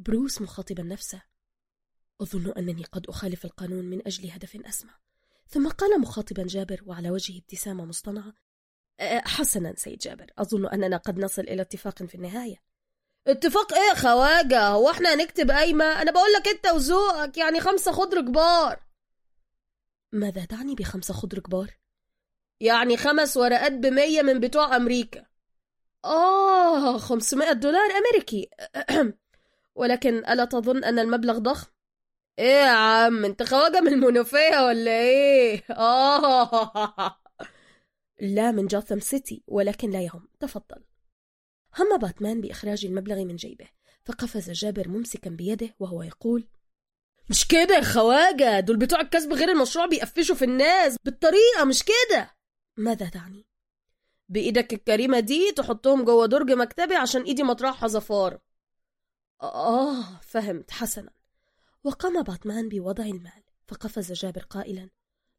بروس مخاطبا نفسه. أظن أنني قد أخالف القانون من أجل هدف أسمى. ثم قال مخاطبا جابر وعلى وجهه ابتسامة مصطنعة. أه، حسنا سيد جابر. أظن أننا قد نصل إلى اتفاق في النهاية. اتفاق إيه خواجة؟ هو إحنا هنكتب قايمة أنا بقول لك أنت وذوقك يعني خمسة خضر كبار. ماذا تعني بخمسة خضر كبار؟ يعني خمس ورقات بمية من بتوع أمريكا. آه 500 دولار أمريكي. ولكن ألا تظن أن المبلغ ضخم؟ إيه يا عم أنت خواجة من المنوفية ولا إيه؟ آه لا من جاثم سيتي ولكن لا يهم تفضل هم باتمان بإخراج المبلغ من جيبه فقفز جابر ممسكا بيده وهو يقول مش كده يا خواجة دول بتوع الكسب غير المشروع بيقفشوا في الناس بالطريقة مش كده ماذا تعني؟ بإيدك الكريمة دي تحطهم جوه درج مكتبي عشان إيدي مطرحها زفارة آه فهمت حسنا. وقام باتمان بوضع المال فقفز جابر قائلا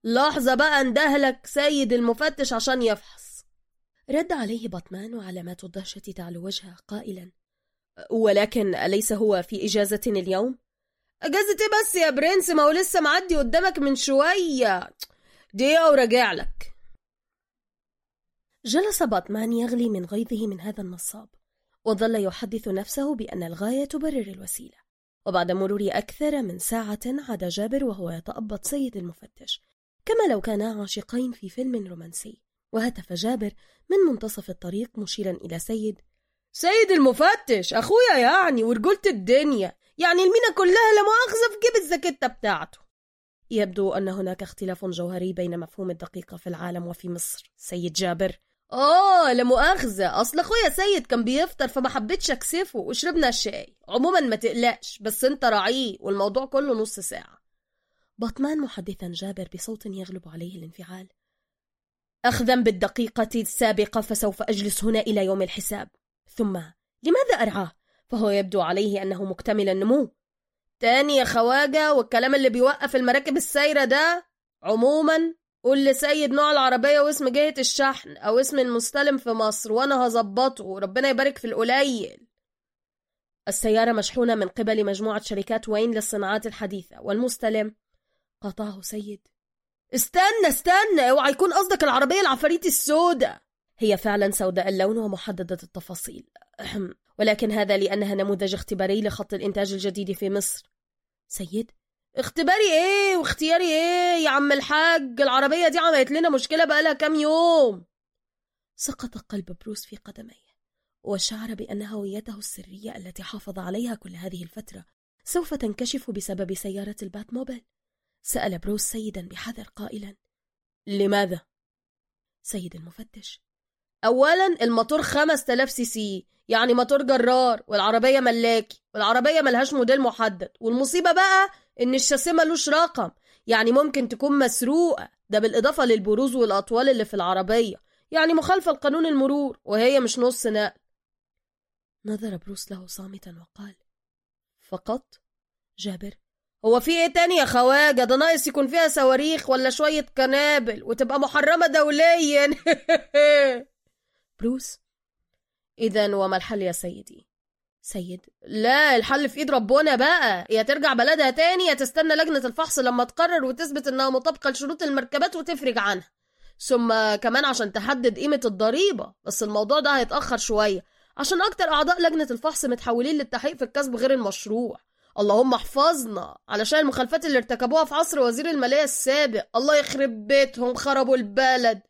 لحظة بقى اندهلك سيد المفتش عشان يفحص. رد عليه باتمان وعلامات الدهشة تعلو وجهه قائلا ولكن أليس هو في إجازة اليوم؟ أجازة إيه بس يا برنس ما هو لسه معدي قدامك من شوية. دقيقة وراجع لك. جلس باتمان يغلي من غيظه من هذا النصاب. وظل يحدث نفسه بأن الغاية تبرر الوسيلة. وبعد مرور أكثر من ساعة عاد جابر وهو يتأبط سيد المفتش كما لو كانا عاشقين في فيلم رومانسي. وهتف جابر من منتصف الطريق مشيرا إلى سيد سيد المفتش أخويا يعني ورجولة الدنيا. يعني المينا كلها لا مؤاخذة في جيب الزكتة بتاعته. يبدو أن هناك اختلاف جوهري بين مفهوم الدقيقة في العالم وفي مصر سيد جابر. آه لا مؤاخذة أصل أخويا سيد كان بيفطر فما حبيتش أكسفه وشربنا الشاي. عموما ما تقلقش بس أنت راعيه والموضوع كله نص ساعة. بطمان محدثا جابر بصوت يغلب عليه الانفعال. أخذا بالدقيقة السابقة فسوف أجلس هنا إلى يوم الحساب. ثم لماذا أرعاه؟ فهو يبدو عليه أنه مكتمل النمو. تاني يا خواجة والكلام اللي بيوقف المراكب السايرة ده؟ عموما قول لسيد نوع العربية واسم جهة الشحن أو اسم المستلم في مصر وأنا هظبطه. وربنا يبارك في القليل. السيارة مشحونة من قبل مجموعة شركات وين للصناعات الحديثة والمستلم قطعه سيد. استنى استنى اوعى يكون قصدك العربية العفاريت السوداء. هي فعلا سوداء اللون ومحددة التفاصيل. ولكن هذا لأنها نموذج اختباري لخط الإنتاج الجديد في مصر. سيد اختباري إيه واختياري إيه يا عم الحاج؟ العربية دي عملت لنا مشكلة بقالها كام يوم. سقط قلب بروس في قدميه وشعر بأن هويته السرية التي حافظ عليها كل هذه الفترة سوف تنكشف بسبب سيارة البات موبيل سأل بروس سيدا بحذر قائلا لماذا؟ سيد المفتش أولا الموتور 5000 سي سي يعني موتور جرار والعربية ملاكي والعربية ملهاش موديل محدد والمصيبة بقى إن الشاسيه ملوش رقم. يعني ممكن تكون مسروقة. ده بالإضافة للبروز والأطوال اللي في العربية. يعني مخالفة لقانون المرور وهي مش نص نقل. نظر بروس له صامتا وقال فقط؟ جابر هو في إيه تاني يا خواجة؟ ده ناقص يكون فيها صواريخ ولا شوية قنابل وتبقى محرمة دوليا. بروس إذا وما الحل يا سيدي؟ سيد. لا الحل في ايد ربنا بقى. يا ترجع بلدها تاني يا تستنى لجنة الفحص لما تقرر وتثبت انها مطابقة لشروط المركبات وتفرج عنها. ثم كمان عشان تحدد قيمة الضريبة. بس الموضوع ده هيتأخر شوية. عشان أكتر أعضاء لجنة الفحص متحولين للتحقيق في الكسب غير المشروع. اللهم احفظنا. علشان المخالفات اللي ارتكبوها في عصر وزير المالية السابق. الله يخرب بيتهم خربوا البلد.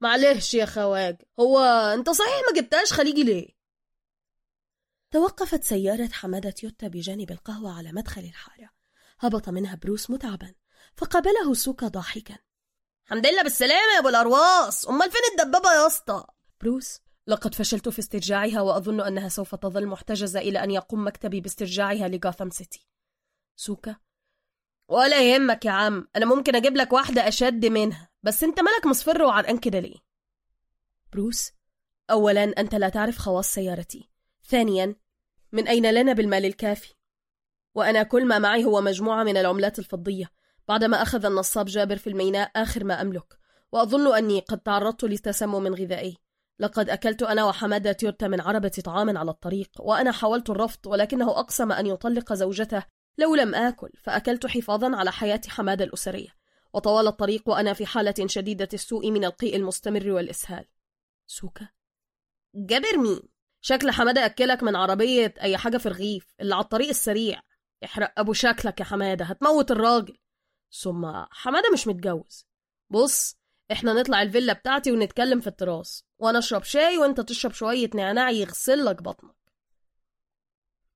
معلش يا خواج هو أنت صحيح ما جبتهاش خليجي ليه؟ توقفت سيارة حمادة يوتا بجانب القهوة على مدخل الحارة. هبط منها بروس متعبا فقابله سوكا ضاحكا. الحمد لله بالسلامة يا أبو الارواس أمال فين الدبابة يا اسطى؟ بروس لقد فشلت في استرجاعها وأظن أنها سوف تظل محتجزة إلى أن يقوم مكتبي باسترجاعها لجوثام سيتي. سوكا ولا يهمك يا عم أنا ممكن أجيب لك واحدة أشد منها بس أنت مالك مصفر وعرقان كده ليه؟ بروس أولا أنت لا تعرف خواص سيارتي. ثانيا من أين لنا بالمال الكافي؟ وأنا كل ما معي هو مجموعة من العملات الفضية بعدما أخذ النصاب جابر في الميناء آخر ما أملك وأظن أني قد تعرضت لتسمم غذائي. لقد أكلت أنا وحمادة تيرتا من عربة طعام على الطريق وأنا حاولت الرفض ولكنه أقسم أن يطلق زوجته. لو لم آكل فأكلت حفاظا على حياة حمادة الأسرية. وطوال الطريق وأنا في حالة شديدة السوء من القيء المستمر والإسهال. سوكا. جابر مين؟ شكل حمادة أكلك من عربية أي حاجة في رغيف اللي على الطريق السريع. احرق أبو شكلك يا حمادة هتموت الراجل. ثم حمادة مش متجوز. بص إحنا نطلع الفيلا بتاعتي ونتكلم في التراس وأنا أشرب شاي وأنت تشرب شوية نعناع يغسل لك بطنك.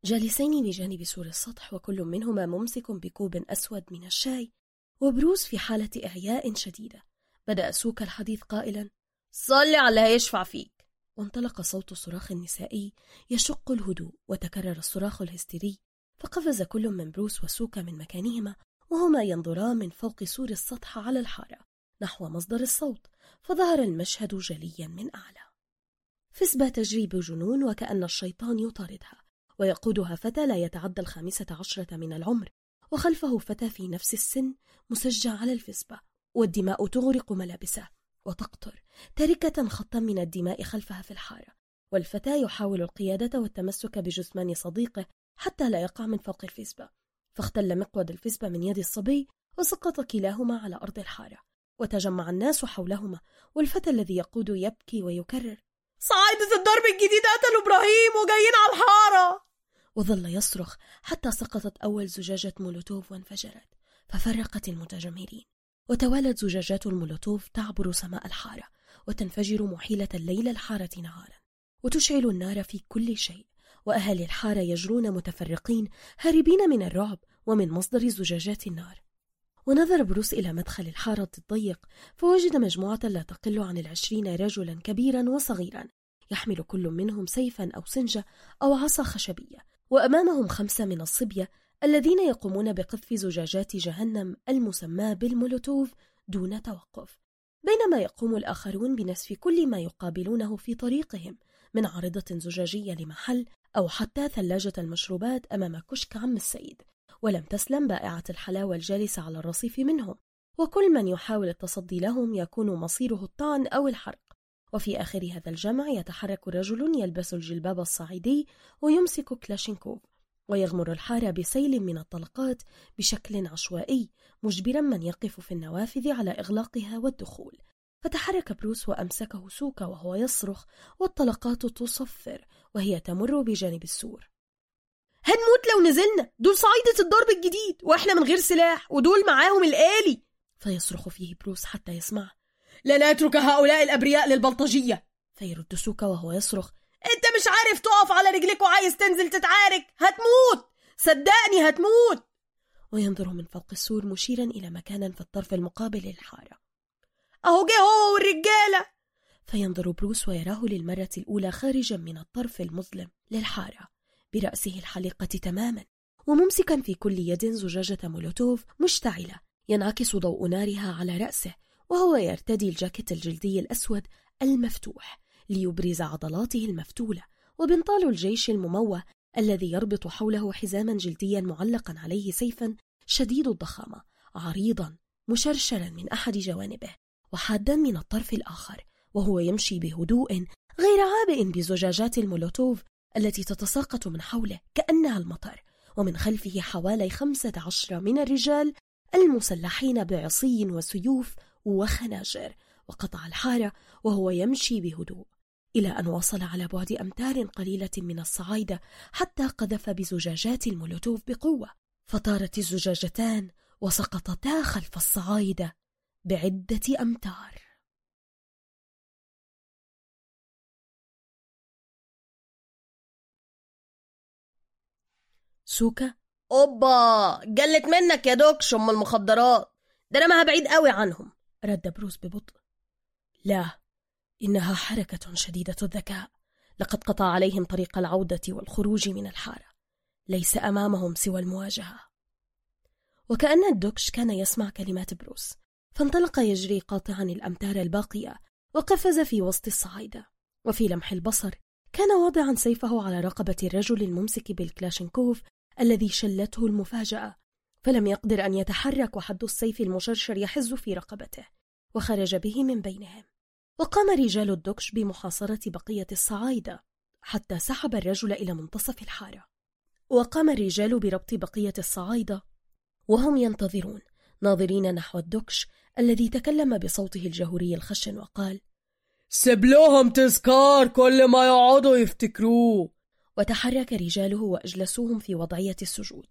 جالسين بجانب سور السطح وكل منهما ممسك بكوب أسود من الشاي وبروس في حالة إعياء شديدة. بدأ سوكا الحديث قائلا صلي على اللي هيشفع فيك. وانطلق صوت صراخ نسائي يشق الهدوء وتكرر الصراخ الهستيري فقفز كل من بروس وسوكا من مكانهما وهما ينظران من فوق سور السطح على الحارة نحو مصدر الصوت فظهر المشهد جليا من أعلى. فسبة تجري بجنون وكأن الشيطان يطاردها ويقودها فتى لا يتعدى الخامسة عشرة من العمر وخلفه فتى في نفس السن مسجع على الفسبة والدماء تغرق ملابسه. وتقطر تاركة خطا من الدماء خلفها في الحارة والفتى يحاول القيادة والتمسك بجثمان صديقه حتى لا يقع من فوق الفسبة فاختل مقود الفسبة من يد الصبي وسقط كلاهما على أرض الحارة وتجمع الناس حولهما والفتى الذي يقود يبكي ويكرر صعايدة الضرب الجديد قتلوا إبراهيم وجايين على الحارة! وظل يصرخ حتى سقطت أول زجاجة مولوتوف وانفجرت ففرقت المتجمهرين. وتوالت زجاجات المولوتوف تعبر سماء الحارة وتنفجر محيلة الليل الحارة نهارا. وتشعل النار في كل شيء. وأهالي الحارة يجرون متفرقين هاربين من الرعب ومن مصدر زجاجات النار. ونظر بروس إلى مدخل الحارة الضيق فوجد مجموعة لا تقل عن العشرين رجلا كبيرا وصغيرا يحمل كل منهم سيفا أو سنجة أو عصا خشبية. وأمامهم خمسة من الصبية الذين يقومون بقذف زجاجات جهنم المسماة بالمولوتوف دون توقف. بينما يقوم الآخرون بنسف كل ما يقابلونه في طريقهم من عارضة زجاجية لمحل أو حتى ثلاجة المشروبات أمام كشك عم السيد. ولم تسلم بائعة الحلاوة الجالسة على الرصيف منهم. وكل من يحاول التصدي لهم يكون مصيره الطعن أو الحرق. وفي آخر هذا الجمع يتحرك رجل يلبس الجلباب الصعيدي ويمسك كلاشينكوف. ويغمر الحارة بسيل من الطلقات بشكل عشوائي مجبرا من يقف في النوافذ على إغلاقها والدخول. فتحرك بروس وأمسكه سوكا وهو يصرخ والطلقات تصفر وهي تمر بجانب السور. هنموت لو نزلنا! دول صعيدة الدرب الجديد! وإحنا من غير سلاح! ودول معاهم الآلي! فيصرخ فيه بروس حتى يسمع. لا نترك هؤلاء الأبرياء للبلطجية! فيرد سوكا وهو يصرخ. انت مش عارف تقف على رجلك وعايز تنزل تتعارك. هتموت. صدقني هتموت. وينظر من فوق السور مشيرا إلى مكان في الطرف المقابل للحارة. أهو جه هو والرجالة. فينظر بروس ويراه للمرة الأولى خارجا من الطرف المظلم للحارة برأسه الحليقة تماما. وممسكا في كل يد زجاجة مولوتوف مشتعلة ينعكس ضوء نارها على رأسه وهو يرتدي الجاكيت الجلدي الأسود المفتوح. ليبرز عضلاته المفتولة وبنطال الجيش المموه الذي يربط حوله حزاما جلديا معلقا عليه سيفا شديد الضخامة عريضا مشرشرا من أحد جوانبه وحادا من الطرف الآخر وهو يمشي بهدوء غير عابئ بزجاجات المولوتوف التي تتساقط من حوله كأنها المطر ومن خلفه حوالي خمسة عشر من الرجال المسلحين بعصي وسيوف وخناجر وقطع الحارة وهو يمشي بهدوء. إلى أن وصل على بعد أمتار قليلة من الصعايدة حتى قذف بزجاجات المولوتوف بقوة. فطارت الزجاجتان وسقطتا خلف الصعايدة بعدة أمتار. سوكا. أوبا! جت منك يا دوكش ام المخدرات. ده أنا ما بعيد قوي عنهم. رد بروس ببطء. لا إنها حركة شديدة الذكاء. لقد قطع عليهم طريق العودة والخروج من الحارة. ليس أمامهم سوى المواجهة. وكأن الدوكش كان يسمع كلمات بروس فانطلق يجري قاطعا الأمتار الباقية وقفز في وسط الصعايدة وفي لمح البصر كان واضعا سيفه على رقبة الرجل الممسك بالكلاشينكوف الذي شلته المفاجأة فلم يقدر أن يتحرك وحد السيف المشرشر يحز في رقبته وخرج به من بينهم. وقام رجال الدكش بمحاصرة بقية الصعايدة حتى سحب الرجل إلى منتصف الحارة. وقام الرجال بربط بقية الصعايدة وهم ينتظرون ناظرين نحو الدكش الذي تكلم بصوته الجهوري الخشن وقال سب لهم تذكار كل ما يقعدوا يفتكروه. وتحرك رجاله وأجلسوهم في وضعية السجود.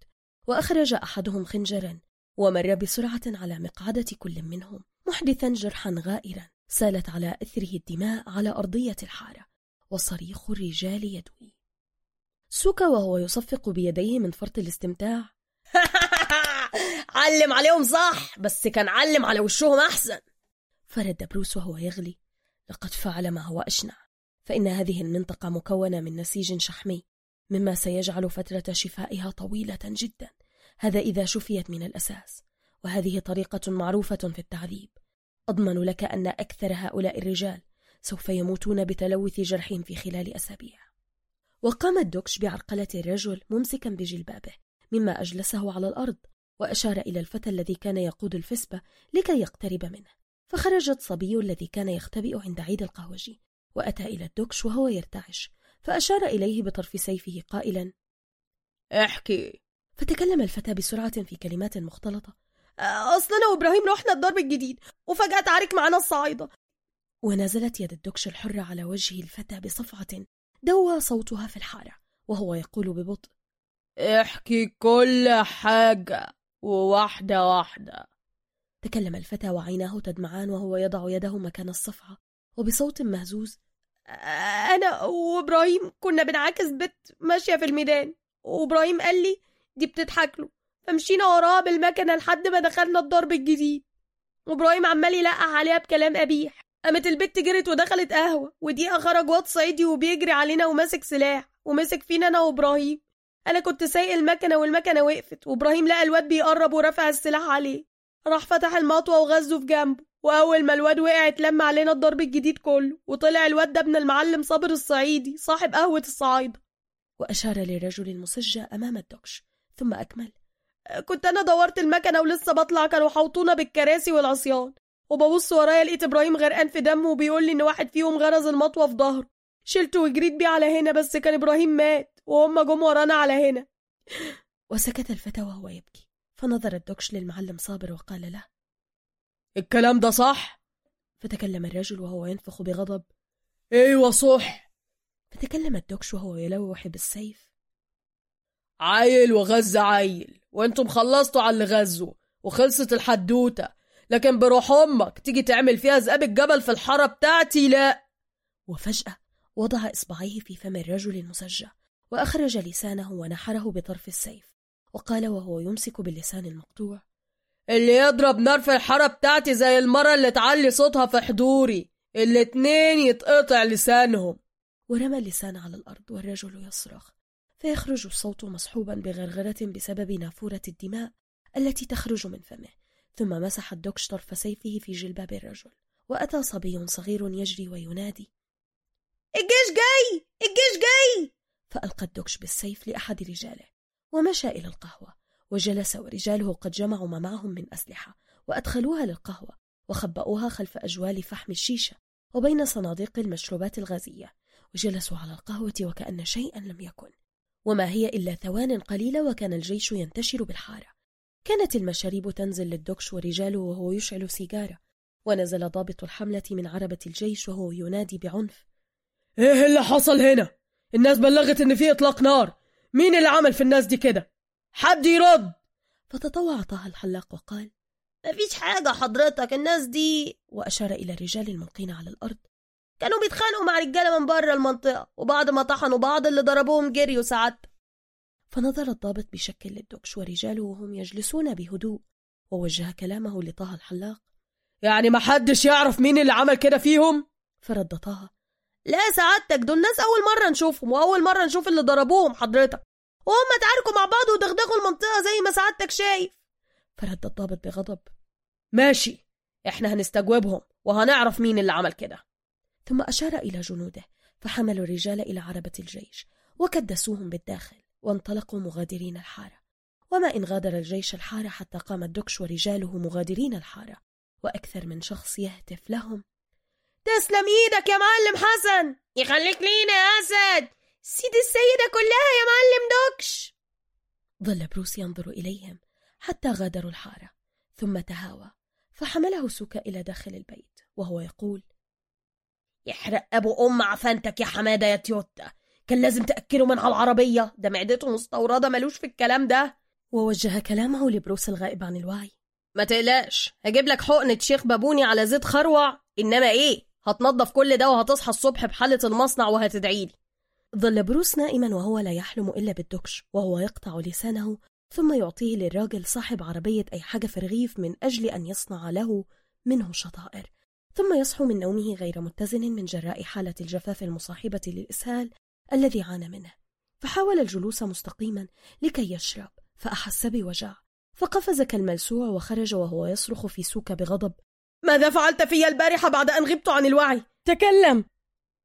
وأخرج أحدهم خنجرا ومر بسرعة على مقعدة كل منهم محدثا جرحا غائرا. سالت على إثره الدماء على أرضية الحارة وصريخ الرجال يدوي. سوكا وهو يصفق بيديه من فرط الاستمتاع. علم عليهم صح بس كان علم على وشهم أحسن. فرد بروس وهو يغلي. لقد فعل ما هو أشنع. فإن هذه المنطقة مكونة من نسيج شحمي مما سيجعل فترة شفائها طويلة جدا. هذا إذا شفيت من الأساس. وهذه طريقة معروفة في التعذيب. أضمن لك أن أكثر هؤلاء الرجال سوف يموتون بتلوث جرحهم في خلال أسابيع. وقام الدوكش بعرقلة الرجل ممسكا بجلبابه مما أجلسه على الأرض وأشار إلى الفتى الذي كان يقود الفسبة لكي يقترب منه. فخرج الصبي الذي كان يختبئ عند عيد القهوجي وأتى إلى الدوكش وهو يرتعش فأشار إليه بطرف سيفه قائلا احكي. فتكلم الفتى بسرعة في كلمات مختلطة أصل أنا وإبراهيم رحنا الضرب الجديد وفجأة تعارك معنا الصعايدة. ونزلت يد الدكش الحرة على وجه الفتى بصفعة دوى صوتها في الحارة وهو يقول ببطء احكي كل حاجة وواحدة واحدة. تكلم الفتى وعيناه تدمعان وهو يضع يده مكان الصفعة وبصوت مهزوز أنا وإبراهيم كنا بنعاكس بنت ماشية في الميدان وإبراهيم قال لي دي بتضحك له. فمشينا وراها بالمكنة لحد ما دخلنا الضرب الجديد. وإبراهيم عمال يلقح عليها بكلام قبيح. قامت البت جرت ودخلت قهوة. ودقيقة خرج واد صعيدي وبيجري علينا وماسك سلاح ومسك فينا أنا وإبراهيم. أنا كنت سايق المكنة والمكنة وقفت. وإبراهيم لقى الواد بيقرب ورفع السلاح عليه. راح فتح المطوة وغزه في جنبه. وأول ما الواد وقع اتلم علينا الضرب الجديد كله. وطلع الواد ده ابن المعلم صابر الصعيدي صاحب قهوة الصعايدة. وأشار للرجل المسجى أمام الدكش. ثم أكمل. كنت أنا دورت المكنة ولسه بطلع كانوا حوطونا بالكراسي والعصيان. وببص ورايا لقيت إبراهيم غرقان في دمه وبيقول لي إن واحد فيهم غرز المطوة في ظهره. شلته وجريت بيه على هنا بس كان إبراهيم مات وهم جم ورانا على هنا. وسكت الفتى وهو يبكي. فنظر الدكش للمعلم صابر وقال له الكلام ده صح؟ فتكلم الرجل وهو ينفخ بغضب. أيوه صح. فتكلم الدكش وهو يلوح بالسيف. عيل وغز عيل. وأنتم خلصتوا على اللي غزوا وخلصت الحدوتة. لكن بروح أمك تيجي تعمل فيها ذئاب الجبل في الحارة بتاعتي لا. وفجأة وضع إصبعيه في فم الرجل المسجى وأخرج لسانه ونحره بطرف السيف. وقال وهو يمسك باللسان المقطوع اللي يضرب نار في الحارة بتاعتي زي المرة اللي تعلي صوتها في حضوري. الاتنين يتقطع لسانهم. ورمى اللسان على الأرض والرجل يصرخ. فيخرج الصوت مصحوبا بغرغرة بسبب نافورة الدماء التي تخرج من فمه ثم مسح الدكش طرف سيفه في جلباب الرجل وأتى صبي صغير يجري وينادي. الجيش جاي! الجيش جاي! فألقى الدكش بالسيف لأحد رجاله ومشى إلى القهوة وجلس ورجاله قد جمعوا ما معهم من أسلحة وأدخلوها للقهوة وخبأوها خلف أجوال فحم الشيشة وبين صناديق المشروبات الغازية وجلسوا على القهوة وكأن شيئا لم يكن. وما هي إلا ثوان قليلة وكان الجيش ينتشر بالحارة. كانت المشاريب تنزل للدكش ورجاله وهو يشعل سيجارة. ونزل ضابط الحملة من عربة الجيش وهو ينادي بعنف. إيه اللي حصل هنا؟ الناس بلغت إن في إطلاق نار. مين اللي عمل في الناس دي كده؟ حد يرد! فتطوع طه الحلاق وقال مفيش حاجة حضرتك الناس دي. وأشار إلى الرجال الملقين على الأرض. كانوا بيتخانقوا مع رجالة من بره المنطقة وبعد ما طحنوا بعض اللي ضربوهم جريوا ساعتها فنظر الضابط بشك للدكش ورجاله وهم يجلسون بهدوء ووجه كلامه لطه الحلاق. يعني ما حدش يعرف مين اللي عمل كده فيهم؟ فرد طه. لا سعادتك دول ناس أول مرة نشوفهم وأول مرة نشوف اللي ضربوهم حضرتك. وهم تعاركوا مع بعض ودغدغوا المنطقة زي ما سعادتك شايف. فرد الضابط بغضب. ماشي إحنا هنستجوبهم وهنعرف مين اللي عمل كده. ثم أشار إلى جنوده فحملوا الرجال إلى عربة الجيش وكدسوهم بالداخل وانطلقوا مغادرين الحارة. وما إن غادر الجيش الحارة حتى قام الدكش ورجاله مغادرين الحارة وأكثر من شخص يهتف لهم. تسلم إيدك يا معلم حسن! يخليك لينا يا أسد! سيد السيدة كلها يا معلم دوكش ظل بروس ينظر إليهم حتى غادروا الحارة ثم تهاوى فحمله سوكا إلى داخل البيت وهو يقول يحرق أبو أم عفنتك يا حمادة يا تيوتا. كان لازم تأكله من على العربية. ده معدته مستوردة ملوش في الكلام ده. ووجه كلامه لبروس الغائب عن الوعي. ما تقلقش هجيب لك حقنة شيخ بابوني على زيت خروع. إنما إيه؟ هتنظف كل ده وهتصحى الصبح بحالة المصنع وهتدعيلي ظل بروس نائما وهو لا يحلم إلا بالدكش وهو يقطع لسانه ثم يعطيه للراجل صاحب عربية أي حاجة في رغيف من أجل أن يصنع له منه شطائر. ثم يصحو من نومه غير متزن من جراء حالة الجفاف المصاحبة للإسهال الذي عانى منه. فحاول الجلوس مستقيما لكي يشرب فأحس بوجع فقفز كالملسوع وخرج وهو يصرخ في سوكا بغضب. ماذا فعلت في البارحة بعد أن غبت عن الوعي؟ تكلم.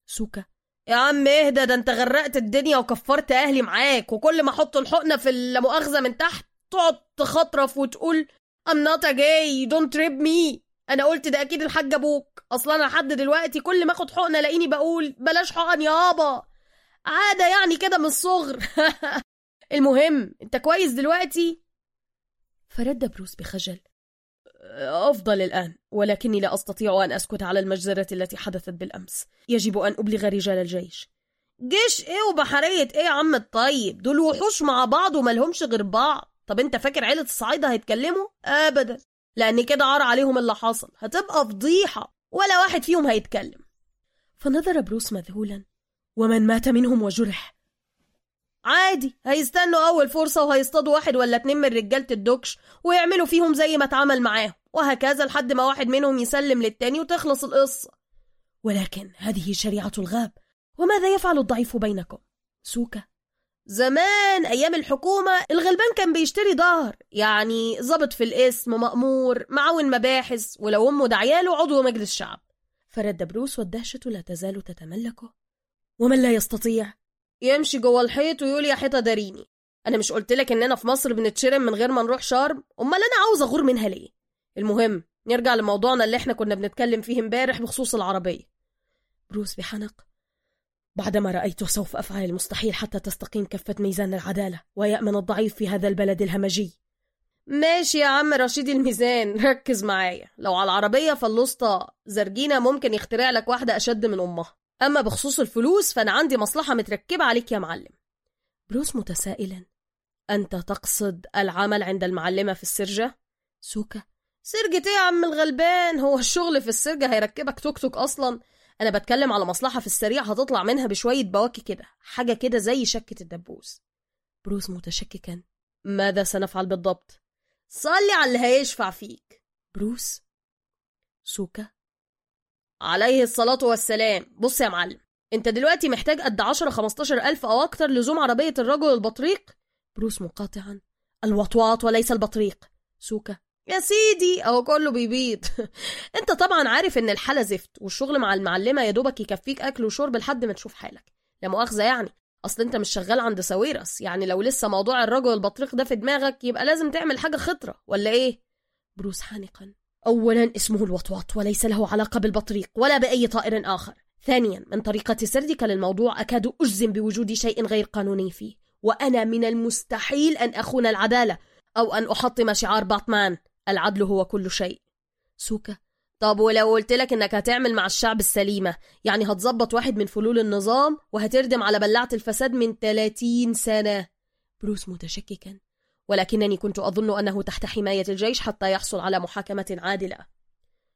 سوكا يا عم اهدى ده انت غرقت الدنيا وكفرت أهلي معاك وكل ما أحط الحقنه في اللامؤاخذه من تحت تقعد تخطرف وتقول I'm not a gay don't trip me. أنا قلت ده أكيد الحاج أبوك. أصلا أنا لحد دلوقتي كل ما آخد حقنة ألاقيني بقول بلاش حقن يابا عادة يعني كده من الصغر. المهم أنت كويس دلوقتي؟ فرد بروس بخجل. أفضل الآن ولكني لا أستطيع أن أسكت على المجزرة التي حدثت بالأمس. يجب أن أبلغ رجال الجيش. جيش إيه وبحرية إيه يا عم الطيب؟ دول وحوش مع بعض وملهمش غير بعض. طب أنت فاكر عيلة الصعايدة هيتكلموا؟ أبدا. لأن كده عار عليهم اللي حصل. هتبقى فضيحة. ولا واحد فيهم هيتكلم. فنظر بروس مذهولا. ومن مات منهم وجرح. عادي. هيستنوا أول فرصة وهيصطادوا واحد ولا اتنين من رجالة الدكش ويعملوا فيهم زي ما اتعمل معاهم. وهكذا لحد ما واحد منهم يسلم للتاني وتخلص القصة. ولكن هذه شريعة الغاب. وماذا يفعل الضعيف بينكم؟ سوكا. زمان أيام الحكومة الغلبان كان بيشتري ظهر يعني ظابط في الاسم مأمور معاون مباحث ولو أمه دعياله عضو مجلس شعب. فرد بروس والدهشة لا تزال تتملكه. ومن لا يستطيع؟ يمشي جوه الحيط ويقول يا حيطة داريني. أنا مش قلت لك اننا في مصر بنتشرم من غير ما نروح شرم؟ أمال أنا عاوز أغور منها ليه؟ المهم نرجع لموضوعنا اللي إحنا كنا بنتكلم فيه امبارح بخصوص العربية. بروس بحنق. بعدما رأيت سوف أفعل المستحيل حتى تستقيم كفة ميزان العدالة ويأمن الضعيف في هذا البلد الهمجي. ماشي يا عم رشيد الميزان ركز معايا. لو على العربية فالوسطى زرجينة ممكن يخترع لك واحدة أشد من أمها. أما بخصوص الفلوس فأنا عندي مصلحة متركبة عليك يا معلم. بروس متسائلا. أنت تقصد العمل عند المعلمة في السرجة؟ سوكا. سرجة إيه يا عم الغلبان؟ هو الشغل في السرجة هيركبك توك توك أصلا. أنا بتكلم على مصلحة في السريع هتطلع منها بشوية بواكي كده حاجة كده زي شكة الدبوس. بروس متشككا. ماذا سنفعل بالضبط؟ صلي على اللي هيشفع فيك. بروس؟ سوكا؟ عليه الصلاة والسلام. بص يا معلم أنت دلوقتي محتاج قد 10 15 ألف أو أكتر لزوم عربية الرجل البطريق؟ بروس مقاطعا. الوطواط وليس البطريق. سوكا؟ يا سيدي أهو كله بيبيض. أنت طبعا عارف إن الحالة زفت والشغل مع المعلمة يا دوبك يكفيك أكل وشرب لحد ما تشوف حالك. لا مؤاخذة يعني. أصل أنت مش شغال عند ساويرس. يعني لو لسه موضوع الرجل البطريق ده في دماغك يبقى لازم تعمل حاجة خطرة. ولا إيه؟ بروس حانقا. أولا اسمه الوطواط وليس له علاقة بالبطريق ولا بأي طائر آخر. ثانيا من طريقة سردك للموضوع أكاد أجزم بوجود شيء غير قانوني فيه. وأنا من المستحيل أن أخون العدالة أو أن أحطم شعار باتمان. العدل هو كل شيء. سوكا طب ولو قلت لك إنك هتعمل مع الشعب السليمة يعني هتظبط واحد من فلول النظام وهتردم على بلعة الفساد من 30 سنة. بروس متشككا ولكنني كنت أظن أنه تحت حماية الجيش حتى يحصل على محاكمة عادلة.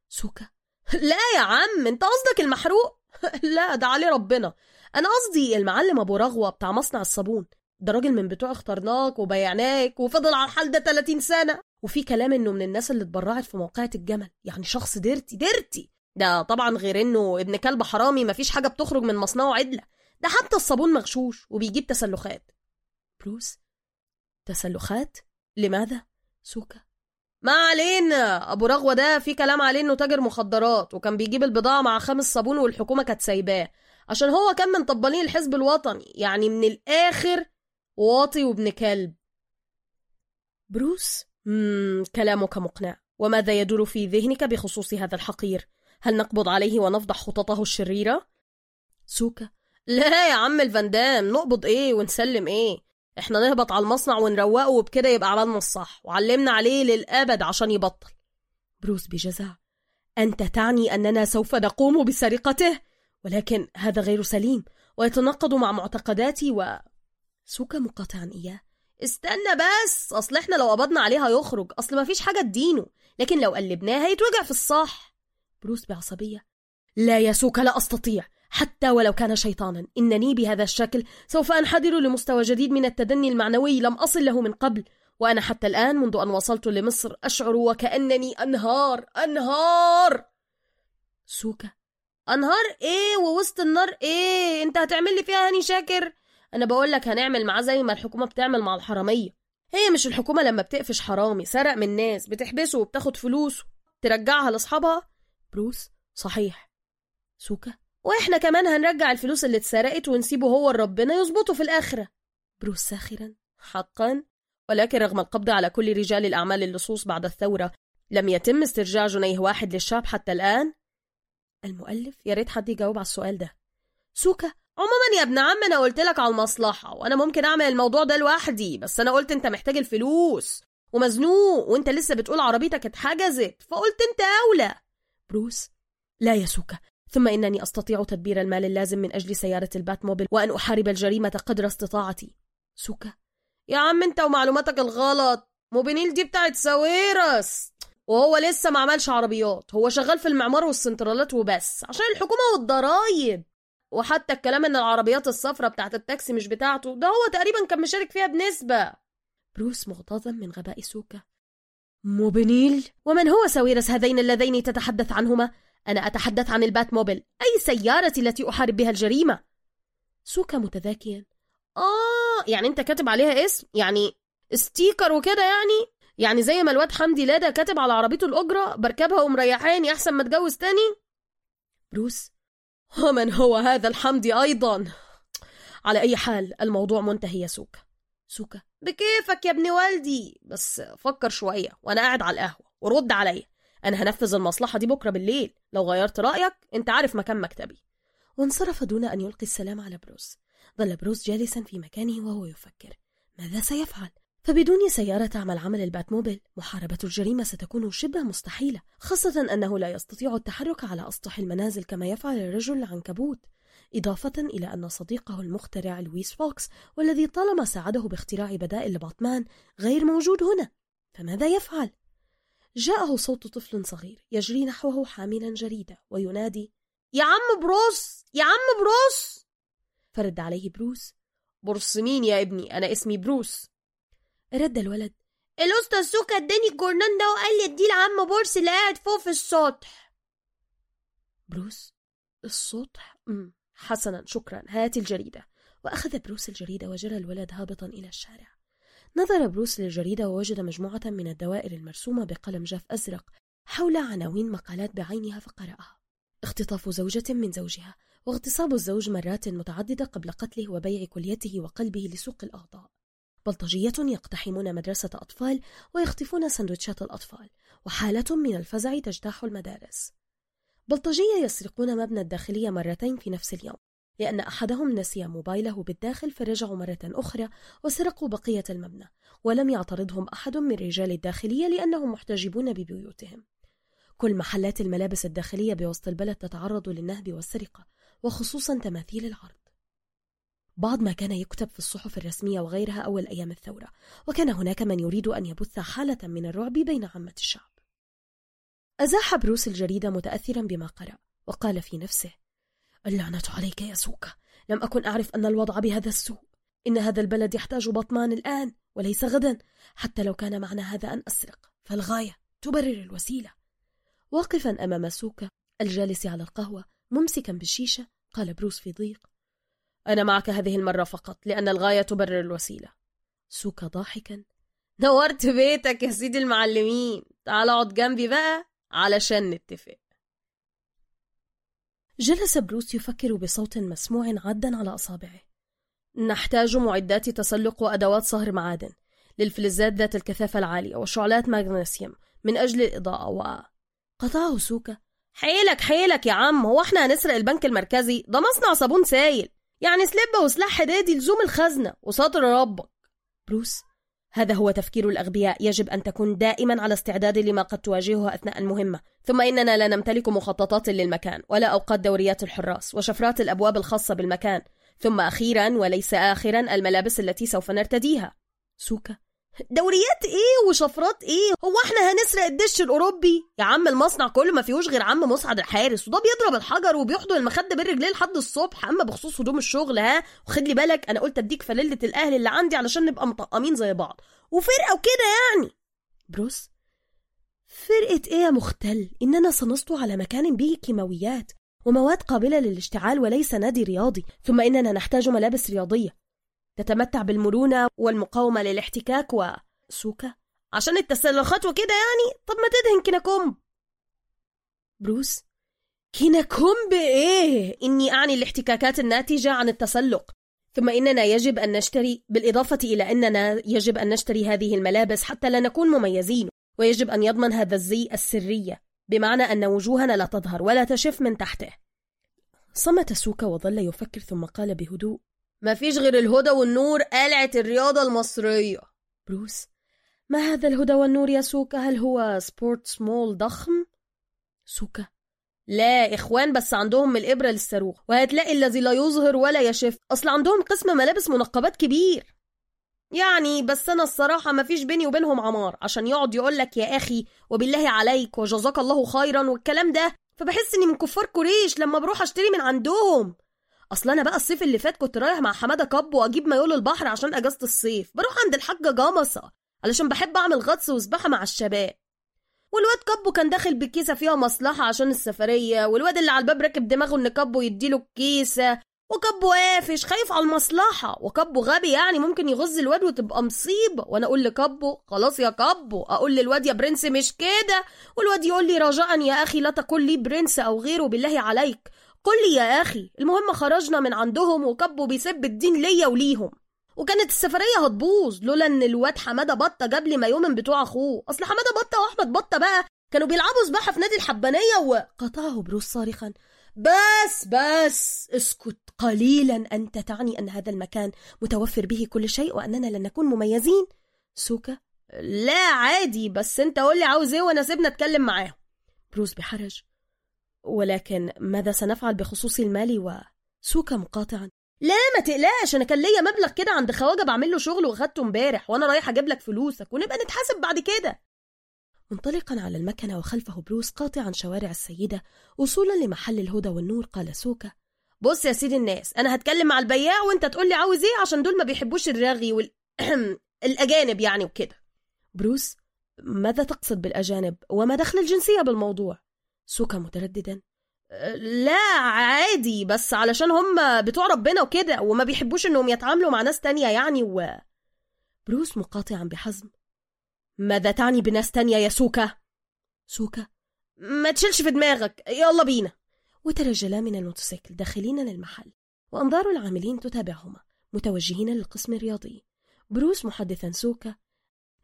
سوكا لا يا عم أنت قصدك المحروق؟ لا ده عليه ربنا. أنا قصدي المعلم أبو رغوة بتاع مصنع الصابون. ده راجل من بتوع اخترناك وبيعناك وفضل على الحال ده 30 سنة. وفي كلام إنه من الناس اللي اتبرعت في موقعة الجمل. يعني شخص ديرتي ديرتي! ده طبعا غير إنه ابن كلب حرامي مفيش حاجة بتخرج من مصنعه عدلة. ده حتى الصابون مغشوش وبيجيب تسلخات. بروس تسلخات؟ لماذا؟ سوكا. ما علينا! أبو رغوة ده في كلام عليه إنه تاجر مخدرات وكان بيجيب البضاعة مع خامس صابون والحكومة كانت سايباه. عشان هو كان من طبالين الحزب الوطني. يعني من الآخر واطي وابن كلب. بروس مم كلامك مقنع. وماذا يدور في ذهنك بخصوص هذا الحقير؟ هل نقبض عليه ونفضح خططه الشريرة؟ سوكا. لا يا عم الفاندام نقبض إيه ونسلم إيه؟ إحنا نهبط على المصنع ونروقه وبكده يبقى عملنا الصح وعلمنا عليه للأبد عشان يبطل. بروس بجزع أنت تعني أننا سوف نقوم بسرقته؟ ولكن هذا غير سليم ويتناقض مع معتقداتي و... سوكا مقاطعا إياه. استنى بس أصل إحنا لو قبضنا عليه هيخرج أصل ما فيش حاجة تدينه لكن لو قلبناه هيتوجع في الصح. بروس بعصبية. لا يا سوكا لا أستطيع. حتى ولو كان شيطانا إنني بهذا الشكل سوف أنحدر لمستوى جديد من التدني المعنوي لم أصل له من قبل. وأنا حتى الآن منذ أن وصلت لمصر أشعر وكأنني أنهار أنهار. سوكا. أنهار إيه؟ ووسط النار إيه؟ أنت هتعمل لي فيها هاني شاكر؟ أنا بقول لك هنعمل معاه زي ما الحكومة بتعمل مع الحرامية. هي مش الحكومة لما بتقفش حرامي سرق من ناس بتحبسه وبتاخد فلوسه ترجعها لأصحابها؟ بروس صحيح. سوكا. وإحنا كمان هنرجع الفلوس اللي اتسرقت ونسيبه هو لربنا يظبطه في الآخرة. بروس ساخرا. حقا. ولكن رغم القبض على كل رجال الأعمال اللصوص بعد الثورة لم يتم استرجاع جنيه واحد للشاب حتى الآن؟ المؤلف يا ريت حد يجاوب على السؤال ده. سوكا عموما يا ابن عم أنا قلت لك على المصلحة وأنا ممكن أعمل الموضوع ده لوحدي بس أنا قلت أنت محتاج الفلوس ومزنوق وأنت لسه بتقول عربيتك اتحجزت فقلت أنت أولى. بروس لا يا سوكا ثم إنني أستطيع تدبير المال اللازم من أجل سيارة البات موبيل وأن أحارب الجريمة قدر استطاعتي. سوكا يا عم أنت ومعلوماتك الغلط. موبينيل دي بتاعت ساويرس. وهو لسه ما عملش عربيات هو شغال في المعمار والسنترالات وبس عشان الحكومة والضرايب. وحتى الكلام إن العربيات الصفراء بتاعت التاكسي مش بتاعته ده هو تقريبا كان مشارك فيها بنسبة. بروس مغتاظا من غباء سوكا. موبينيل؟ ومن هو ساويرس هذين اللذين تتحدث عنهما؟ أنا أتحدث عن البات موبيل أي سيارة التي أحارب بها الجريمة. سوكا متذاكيا. آه يعني أنت كاتب عليها اسم؟ يعني sticker وكده يعني؟ يعني زي ما الواد حمدي لادا كاتب على عربيته الأجرة بركبها ومريحاني أحسن ما أتجوز تاني؟ بروس ومن هو هذا الحمدي أيضا؟ على أي حال الموضوع منتهي يا سوكا. سوكا. بكيفك يا ابن والدي. بس فكر شوية وأنا قاعد على القهوة. ورد عليا. أنا هنفذ المصلحة دي بكرة بالليل. لو غيرت رأيك أنت عارف مكان مكتبي. وانصرف دون أن يلقي السلام على بروس. ظل بروس جالسا في مكانه وهو يفكر. ماذا سيفعل؟ فبدون سيارة تعمل عمل الباتموبيل محاربة الجريمة ستكون شبه مستحيلة خاصة أنه لا يستطيع التحرك على أسطح المنازل كما يفعل الرجل العنكبوت. إضافة إلى أن صديقه المخترع لويس فوكس والذي طالما ساعده باختراع بدائل لباتمان غير موجود هنا. فماذا يفعل؟ جاءه صوت طفل صغير يجري نحوه حاملا جريدة وينادي يا عم بورس! يا عم بورس! فرد عليه بروس. بورس مين يا ابني؟ أنا اسمي بروس. رد الولد. الأستاذ سوكا اداني الجورنان ده وقال لي اديه لعم بورس اللي قاعد فوق في السطح. بروس السطح. حسنا شكرا. هات الجريدة. وأخذ بروس الجريدة وجرى الولد هابطا إلى الشارع. نظر بروس للجريدة ووجد مجموعة من الدوائر المرسومة بقلم جاف أزرق حول عناوين مقالات بعينها فقرأها. اختطاف زوجة من زوجها واغتصاب الزوج مرات متعددة قبل قتله وبيع كليته وقلبه لسوق الأعضاء بلطجية يقتحمون مدرسة أطفال ويخطفون سندوتشات الأطفال وحالة من الفزع تجتاح المدارس. بلطجية يسرقون مبنى الداخلية مرتين في نفس اليوم لأن أحدهم نسي موبايله بالداخل فرجعوا مرة أخرى وسرقوا بقية المبنى ولم يعترضهم أحد من رجال الداخلية لأنهم محتجبون ببيوتهم. كل محلات الملابس الداخلية بوسط البلد تتعرض للنهب والسرقة وخصوصا تماثيل العرض. بعض ما كان يكتب في الصحف الرسمية وغيرها أول أيام الثورة وكان هناك من يريد أن يبث حالة من الرعب بين عامة الشعب. أزاح بروس الجريدة متأثرا بما قرأ وقال في نفسه اللعنة عليك يا سوكا. لم أكن أعرف أن الوضع بهذا السوء. إن هذا البلد يحتاج بطمان الآن وليس غدا. حتى لو كان معنى هذا أن أسرق فالغاية تبرر الوسيلة. واقفا أمام سوكا الجالس على القهوة ممسكا بالشيشة قال بروس في ضيق أنا معك هذه المرة فقط لأن الغاية تبرر الوسيلة. سوكا ضاحكا. نورت بيتك يا سيدي المعلمين. تعال اقعد جنبي بقى علشان نتفق. جلس بروس يفكر بصوت مسموع عدا على أصابعه. نحتاج معدات تسلق وأدوات صهر معادن للفلزات ذات الكثافة العالية وشعلات مغنيسيوم من أجل الإضاءة و قطعه سوكا حيلك حيلك يا عم. هو إحنا هنسرق البنك المركزي؟ ده مصنع صابون سايل. يعني سلبة وسلاح حدادي لزوم الخزنة وساطر ربك. بروس هذا هو تفكير الأغبياء. يجب أن تكون دائما على استعداد لما قد تواجهه أثناء المهمة ثم إننا لا نمتلك مخططات للمكان ولا أوقات دوريات الحراس وشفرات الأبواب الخاصة بالمكان. ثم أخيرا وليس آخرا الملابس التي سوف نرتديها. سوكا دوريات إيه وشفرات إيه؟ هو إحنا هنسرق الدش الأوروبي؟ يا عم المصنع كله ما فيهوش غير عم مسعد الحارس وده بيضرب الحجر وبيحضن المخدة بين رجليه لحد الصبح. أما بخصوص هدوم الشغل ها؟ وخد لي بالك؟ أنا قلت أديك فانلة الأهلي اللي عندي علشان نبقى مطقمين زي بعض. وفرقة وكده يعني. بروس فرقة إيه يا مختل؟ إننا سنسطو على مكان به كيماويات ومواد قابلة للاشتعال وليس نادي رياضي ثم إننا نحتاج ملابس رياضية. تتمتع بالمرونة والمقاومة للاحتكاك و سوكا. عشان التسلخات وكده يعني؟ طب ما تدهن كيناكومب. بروس كيناكومب إيه؟ إني أعني الاحتكاكات الناتجة عن التسلق. ثم إننا يجب أن نشتري بالإضافة إلى إننا يجب أن نشتري هذه الملابس حتى لا نكون مميزين ويجب أن يضمن هذا الزي السرية بمعنى أن وجوهنا لا تظهر ولا تشف من تحته. صمت سوكا وظل يفكر ثم قال بهدوء ما فيش غير الهدى والنور قلعة الرياضة المصرية. بروس ما هذا الهدى والنور يا سوكا؟ هل هو sports mall ضخم؟ سوكا. لا إخوان بس عندهم من الإبرة للصاروخ وهتلاقي الذي لا يظهر ولا يشف. أصل عندهم قسم ملابس منقبات كبير. يعني بس أنا الصراحة ما فيش بيني وبينهم عمار عشان يقعد يقول لك يا أخي وبالله عليك وجزاك الله خيرا والكلام ده. فبحس إني من كفار قريش لما بروح أشتري من عندهم. أصل أنا بقى الصيف اللي فات كنت رايح مع حمادة كب وأجيب مايو البحر عشان أجازة الصيف. بروح عند الحاجة جمصة علشان بحب أعمل غطس وسباحة مع الشباب. والواد كبو كان داخل بكيسة فيها مصلحة عشان السفرية والواد اللي على الباب راكب دماغه إن كبو يديله الكيسة وكبو قافش خايف على المصلحة. وكبو غبي يعني ممكن يغز الواد وتبقى مصيبه وأنا أقول لكبو خلاص يا كبو أقول للواد يا برنس مش كده. والواد يقول لي رجاء يا أخي لا تقول لي برنس أو غيره بالله عليك. قل لي يا أخي المهم خرجنا من عندهم وكبو بيسب الدين ليا وليهم. وكانت السفرية هتبوظ لولا إن الواد حمادة بطة جاب لي مايو من بتوع أخوه. أصل حمادة بطة وأحمد بطة بقى كانوا بيلعبوا سباحة في نادي الحبانية و قطعه بروس صارخا. بس بس اسكت قليلا أنت تعني أن هذا المكان متوفر به كل شيء وأننا لن نكون مميزين. سوكا؟ لا عادي بس أنت قول لي عاوز إيه وأنا سيبنا أتكلم معاهم. بروس بحرج. ولكن ماذا سنفعل بخصوص المال و سوكا مقاطعا؟ لا ما تقلقش أنا كان ليا مبلغ كده عند خواجة بعمل له شغل وأخدته امبارح وأنا رايح أجيب لك فلوسك ونبقى نتحاسب بعد كده. منطلقا على المكنة وخلفه بروس قاطعا شوارع السيدة وصولا لمحل الهدى والنور قال سوكا بص يا سيدي الناس أنا هتكلم مع البياع وأنت تقول لي عاوز إيه عشان دول ما بيحبوش الرغي وال الأجانب يعني وكده. بروس ماذا تقصد بالأجانب؟ وما دخل الجنسية بالموضوع. سوكا مترددا. لا عادي بس علشان هم بتوع ربنا وكده وما بيحبوش إنهم يتعاملوا مع ناس تانية يعني و بروس مقاطعا بحزم. ماذا تعني بناس تانية يا سوكا؟ سوكا ما تشيلش في دماغك. يلا بينا. وترجلا من الموتوسيكل داخلين للمحل وأنظار العاملين تتابعهما متوجهين للقسم الرياضي. بروس محدثا سوكا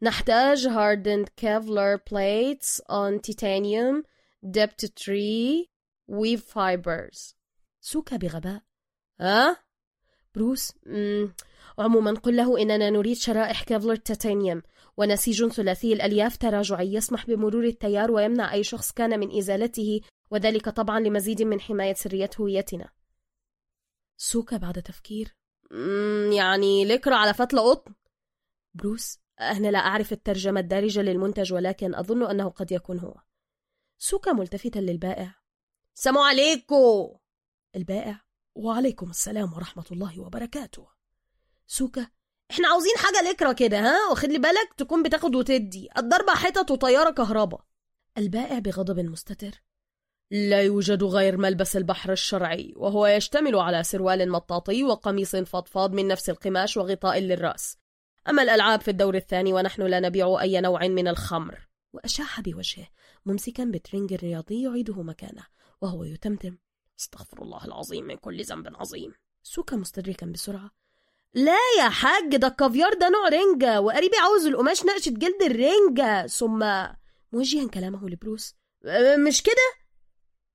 نحتاج hardened Kevlar plates on titanium-dipped tri-weave fibers سوكا بغباء ها؟ بروس مم. عموما قل له إننا نريد شرائح كيفلر تيتانيوم ونسيج ثلاثي الألياف تراجعي يسمح بمرور التيار ويمنع أي شخص كان من إزالته وذلك طبعا لمزيد من حماية سرية هويتنا سوكا بعد تفكير. يعني لكرة على فتلة قطن بروس أنا لا أعرف الترجمة الدارجة للمنتج ولكن أظن أنه قد يكون هو سوكا ملتفتا للبائع. سلام عليكم. البائع وعليكم السلام ورحمة الله وبركاته. سوكا إحنا عاوزين حاجة لكرة كده ها؟ واخد لي بالك؟ تكون بتاخد وتدي. الضربة حتت وطيارة كهرباء البائع بغضب مستتر. لا يوجد غير ملبس البحر الشرعي وهو يشتمل على سروال مطاطي وقميص فضفاض من نفس القماش وغطاء للرأس. أما الألعاب في الدور الثاني ونحن لا نبيع أي نوع من الخمر. وأشاح بوجهه ممسكا بترينج رياضي يعيده مكانه وهو يتمتم. استغفر الله العظيم من كل ذنب عظيم. سوكا مستدركا بسرعة. لا يا حاج ده الكافيار ده نوع رنجة وقريبي عاوز القماش نقشة جلد الرنجة ثم موجها كلامه لبروس. مش كده؟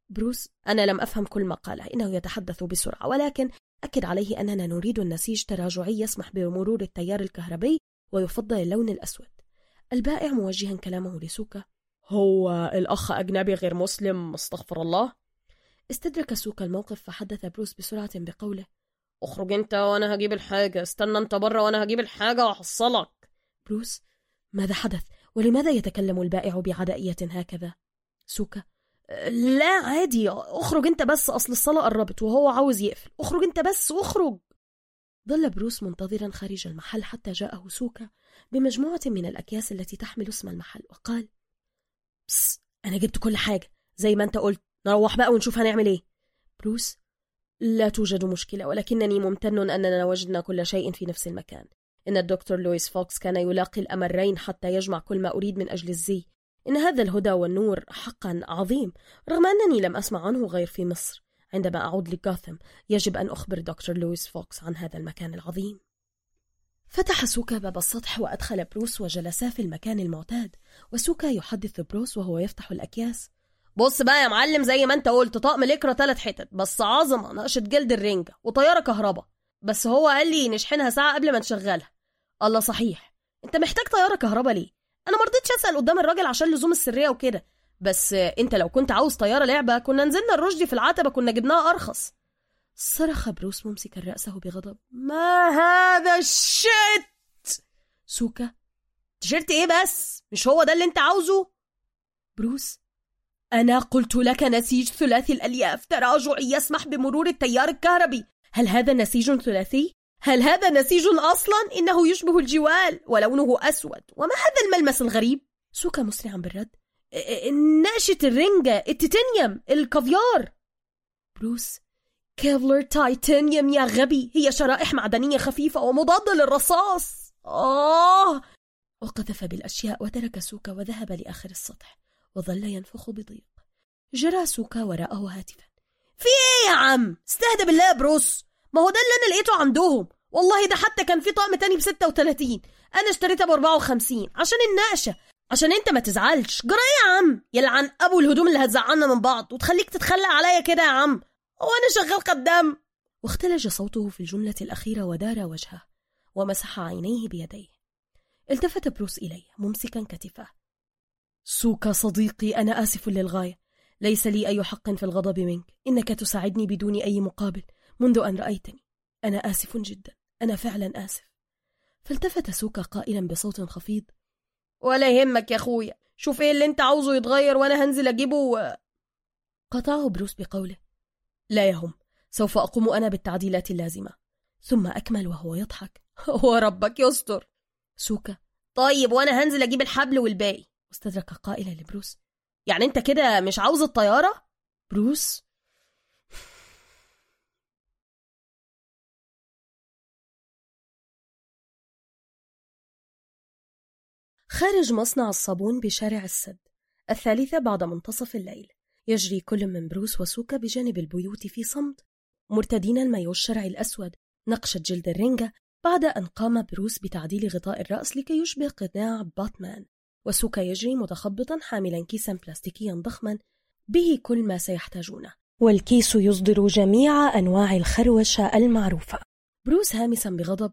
بروس أنا لم أفهم كل ما قاله إنه يتحدث بسرعة ولكن أكد عليه أننا نريد النسيج تراجعي يسمح بمرور التيار الكهربي ويفضل اللون الأسود. البائع موجها كلامه لسوكا. هو الأخ أجنبي غير مسلم استغفر الله. استدرك سوكا الموقف فحدث بروس بسرعة بقوله اخرج انت وأنا هجيب الحاجة استنى انت بره وأنا هجيب الحاجة واحصلك. بروس ماذا حدث؟ ولماذا يتكلم البائع بعدائية هكذا؟ سوكا لا عادي اخرج انت بس أصل الصلاة قربت وهو عاوز يقفل. اخرج انت بس واخرج ظل بروس منتظرا خارج المحل حتى جاءه سوكا. بمجموعة من الأكياس التي تحمل اسم المحل وقال بس أنا جبت كل حاجة زي ما أنت قلت نروح بقى ونشوف هنعمل إيه. بروس لا توجد مشكلة ولكنني ممتن أننا وجدنا كل شيء في نفس المكان. إن الدكتور لويس فوكس كان يلاقي الأمرين حتى يجمع كل ما أريد من أجل الزي. إن هذا الهدى والنور حقا عظيم رغم أنني لم أسمع عنه غير في مصر. عندما أعود لجوثام يجب أن أخبر دكتور لويس فوكس عن هذا المكان العظيم. فتح سوكا باب السطح وأدخل بروس وجلسا في المكان المعتاد وسوكا يحدث بروس وهو يفتح الأكياس. بص بقى يا معلم زي ما انت قلت طقم لايكرا تلات حتت بس عظمة نقشة جلد الرنجة وطيارة كهرباء. بس هو قال لي نشحنها ساعة قبل ما نشغلها الله صحيح. انت محتاج طيارة كهرباء ليه؟ أنا مرضتش أسأل قدام الراجل عشان لزوم السرية وكده. بس انت لو كنت عاوز طيارة لعبة كنا نزلنا الرشدي في العتبة كنا جبناها أرخص. صرخ بروس ممسكا رأسه بغضب. ما هذا الشت سوكا. تيشيرت إيه بس؟ مش هو ده اللي أنت عاوزه؟ بروس. أنا قلت لك نسيج ثلاثي الألياف تراجعي يسمح بمرور التيار الكهربي. هل هذا نسيج ثلاثي؟ هل هذا نسيج أصلا؟ إنه يشبه الجوال ولونه أسود. وما هذا الملمس الغريب؟ سوكا مسرعا بالرد. نقشة الرنجة التيتانيوم الكافيار. بروس. Kevlar titanium يا غبي. هي شرائح معدنية خفيفة ومضادة للرصاص. آه. وقذف بالأشياء وترك سوكا وذهب لآخر السطح وظل ينفخ بضيق. جرى سوكا وراءه هاتفا. في إيه يا عم؟ استهدى بالله يا بروس. ما هو ده اللي أنا لقيته عندهم. والله ده حتى كان في طقم تاني ب 36 أنا اشتريتها ب 54 عشان النقشة. عشان أنت ما تزعلش. جرى إيه يا عم. يلعن أبو الهدوم اللي هتزعلنا من بعض وتخليك تتخلى عليا كده يا عم. هو أنا شغال خدام واختلج صوته في الجملة الأخيرة ودار وجهه ومسح عينيه بيديه. التفت بروس اليه ممسكا كتفه. سوكا صديقي أنا آسف للغاية. ليس لي أي حق في الغضب منك. إنك تساعدني بدون أي مقابل منذ أن رأيتني. أنا آسف جدا. أنا فعلا آسف. فالتفت سوكا قائلا بصوت خفيض. ولا يهمك يا أخويا. شوف إيه اللي أنت عاوزه يتغير وأنا هنزل أجيبه و... قطعه بروس بقوله. لا يهم سوف أقوم أنا بالتعديلات اللازمة. ثم أكمل وهو يضحك. وربك يستر. سوكا. طيب وأنا هنزل أجيب الحبل والباقي. واستدرك قائلا لبروس. يعني أنت كده مش عاوز الطيارة؟ بروس. خارج مصنع الصابون بشارع السد الثالثة بعد منتصف الليل. يجري كل من بروس وسوكا بجانب البيوت في صمت. مرتدين المايو الشرعي الأسود نقشة جلد الرنجة بعد أن قام بروس بتعديل غطاء الرأس لكي يشبه قناع باتمان. وسوكا يجري متخبطا حاملا كيسا بلاستيكيا ضخما. به كل ما سيحتاجونه. والكيس يصدر جميع أنواع الخروشة المعروفة. بروس هامسا بغضب.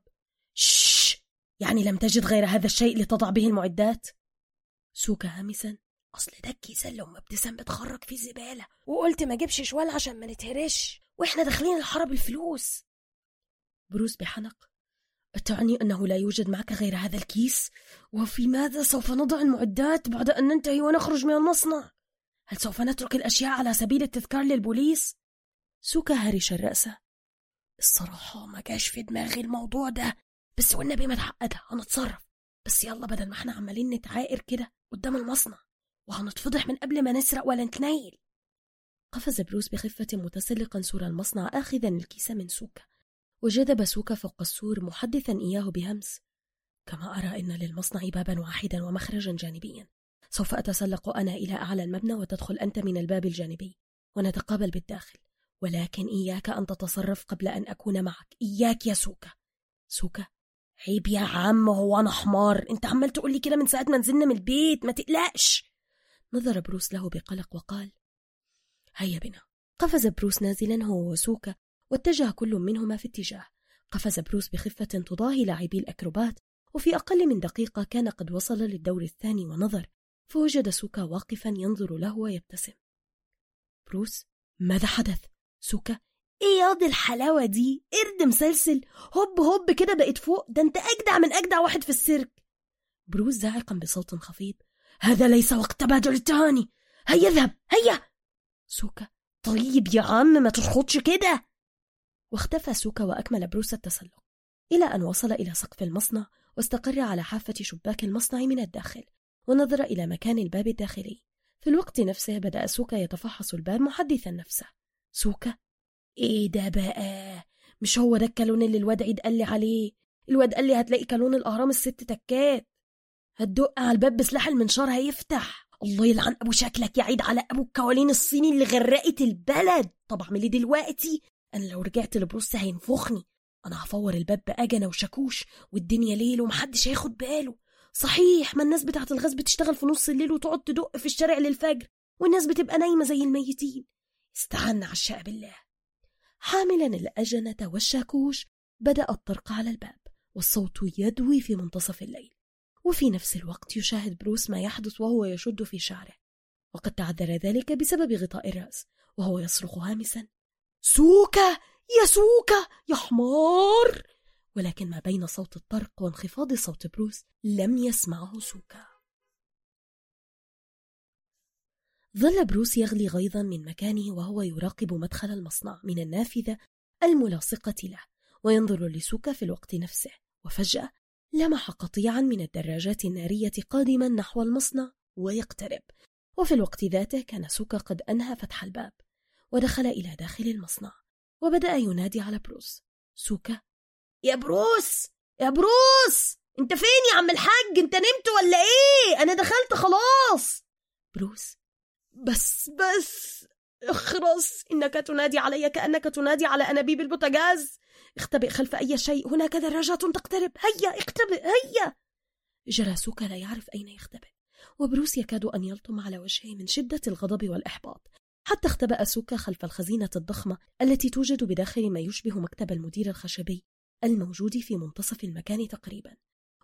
شش يعني لم تجد غير هذا الشيء لتضع به المعدات؟ سوكا هامسا. أصل ده الكيس اللي أم ابتسام بتخرج فيه زبالة وقلت ما أجيبش شوال عشان ما نتهرش وإحنا داخلين الحرب الفلوس بروس بحنق أتعني أنه لا يوجد معك غير هذا الكيس؟ وفي ماذا سوف نضع المعدات بعد أن ننتهي ونخرج من المصنع؟ هل سوف نترك الأشياء على سبيل التذكار للبوليس؟ سوكا هرش الرأس الصراحة ما جاش في دماغي الموضوع ده بس والنبي ما تعقدها هنتصرف بس يلا بدل ما إحنا عمالين نتعاقر كده قدام المصنع وهنتفضح من قبل ما نسرق ولا نتنيل قفز بروس بخفة متسلقا سور المصنع آخذا الكيس من سوكا وجذب سوكا فوق السور محدثا إياه بهمس. كما أرى إن للمصنع بابا واحدا ومخرجا جانبيا. سوف أتسلق أنا إلى أعلى المبنى وتدخل أنت من الباب الجانبي ونتقابل بالداخل. ولكن إياك أن تتصرف قبل أن أكون معك. إياك يا سوكا. سوكا عيب يا عم هو أنا حمار. أنت عمال تقول لي كده من ساعة ما نزلنا من البيت ما تقلقش. نظر بروس له بقلق وقال هيا بنا. قفز بروس نازلا هو وسوكا واتجه كل منهما في اتجاه. قفز بروس بخفة تضاهي لاعبي الأكروبات وفي أقل من دقيقة كان قد وصل للدور الثاني ونظر فوجد سوكا واقفا ينظر له ويبتسم. بروس ماذا حدث؟ سوكا إيه ياض الحلاوة دي؟ قرد مسلسل؟ هوب هوب كده بقيت فوق؟ ده أنت أجدع من أجدع واحد في السيرك. بروس زاعقا بصوت خفيض هذا ليس وقت تبادل تهاني هيا اذهب هيا! سوكا. طيب يا عم ما تشخطش كده! واختفى سوكا وأكمل بروس التسلق. إلى أن وصل إلى سقف المصنع واستقر على حافة شباك المصنع من الداخل ونظر إلى مكان الباب الداخلي. في الوقت نفسه بدأ سوكا يتفحص الباب محدثا نفسه. سوكا إيه ده بقى؟ مش هو ده الكالون اللي الواد عيد قال لي عليه؟ الواد قال لي هتلاقي كالون الأهرام الست تكات. هتدق على الباب بسلاح المنشار هيفتح. الله يلعن أبو شكلك يا عيد على أبو الكوالين الصيني اللي غرقت البلد. طب اعمل إيه دلوقتي أنا لو رجعت لبروس هينفخني. أنا هفور الباب بأجنة وشاكوش والدنيا ليل ومحدش هياخد باله. صحيح ما الناس بتاعت الغاز بتشتغل في نص الليل وتقعد تدق في الشارع للفجر والناس بتبقى نايمة زي الميتين. استعنا عشاء بالله. حاملا الأجنة والشاكوش بدأ الطرق على الباب والصوت يدوي في منتصف الليل. وفي نفس الوقت يشاهد بروس ما يحدث وهو يشد في شعره. وقد تعذر ذلك بسبب غطاء الرأس وهو يصرخ هامسا. سوكا! يا سوكا! يا حمار! ولكن ما بين صوت الطرق وانخفاض صوت بروس لم يسمعه سوكا. ظل بروس يغلي غيظا من مكانه وهو يراقب مدخل المصنع من النافذة الملاصقة له وينظر لسوكا في الوقت نفسه وفجأة لمح قطيعا من الدراجات النارية قادما نحو المصنع ويقترب. وفي الوقت ذاته كان سوكا قد أنهى فتح الباب ودخل إلى داخل المصنع وبدأ ينادي على بروس. سوكا يا بروس! يا بروس! أنت فين يا عم الحاج؟ أنت نمت ولا إيه؟ أنا دخلت خلاص. بروس بس بس اخرس إنك تنادي علي كأنك تنادي على أنابيب البوتاجاز؟ اختبئ خلف أي شيء. هناك دراجات تقترب. هيا اختبئ هيا. جرى سوكا لا يعرف أين يختبئ وبروس يكاد أن يلطم على وجهه من شدة الغضب والإحباط. حتى اختبأ سوكا خلف الخزينة الضخمة التي توجد بداخل ما يشبه مكتب المدير الخشبي الموجود في منتصف المكان تقريبا.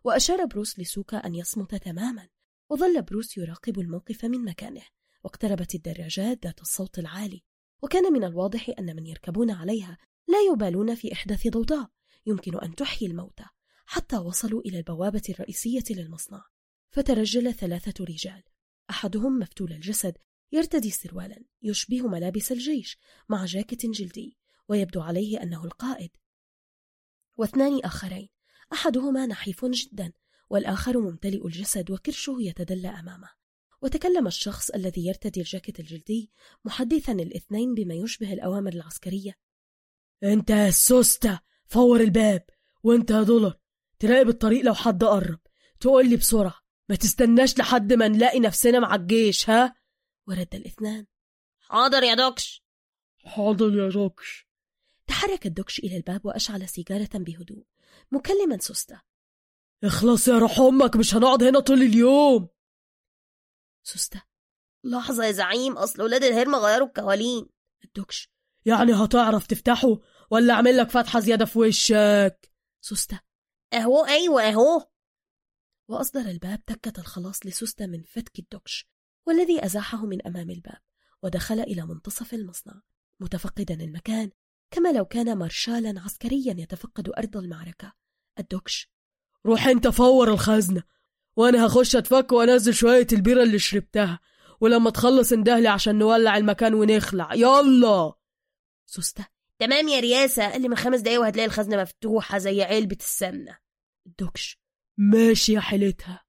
وأشار بروس لسوكا أن يصمت تماما. وظل بروس يراقب الموقف من مكانه. واقتربت الدراجات ذات الصوت العالي. وكان من الواضح أن من يركبون عليها لا يبالون في إحداث ضوضاء يمكن أن تحيي الموتى حتى وصلوا إلى البوابة الرئيسية للمصنع. فترجل ثلاثة رجال أحدهم مفتول الجسد يرتدي سروالا يشبه ملابس الجيش مع جاكيت جلدي ويبدو عليه أنه القائد. واثنان آخرين أحدهما نحيف جدا والآخر ممتلئ الجسد وكرشه يتدلى أمامه. وتكلم الشخص الذي يرتدي الجاكيت الجلدي محدثا الاثنين بما يشبه الأوامر العسكرية انت يا السوستة فور الباب وانت يا دولار. تراقب الطريق لو حد قرب. تقول لي بسرعة ما تستناش لحد ما نلاقي نفسنا مع الجيش ها؟ ورد الاثنان. حاضر يا دوكش. حاضر يا دوكش. تحرك الدكش إلى الباب وأشعل سيجارة بهدوء. مكلما سوستا. اخلص يا روح أمك مش هنقعد هنا طول اليوم. سوستا. لحظة يا زعيم أصل ولاد الهرمة غيروا الكوالين الدكش يعني هتعرف تفتحه ولا أعمل لك فتحة زيادة في وشك؟ سوستا أهو أيوة أهو. وأصدر الباب تكة الخلاص لسوستا من فتك الدكش والذي أزاحه من أمام الباب ودخل إلى منتصف المصنع متفقدا المكان كما لو كان مارشالا عسكريا يتفقد أرض المعركة. الدكش. روح أنت فور الخزنة. وأنا هخش أتفك وأنزل شوية البيرة اللي شربتها ولما تخلص اندهلي عشان نولع المكان ونخلع. يلا! سوستا تمام يا رياسة قال لي من خمس دقايق وهتلاقي الخزنة مفتوحة زي علبة السمنة. الدكش ماشي يا حيلتها.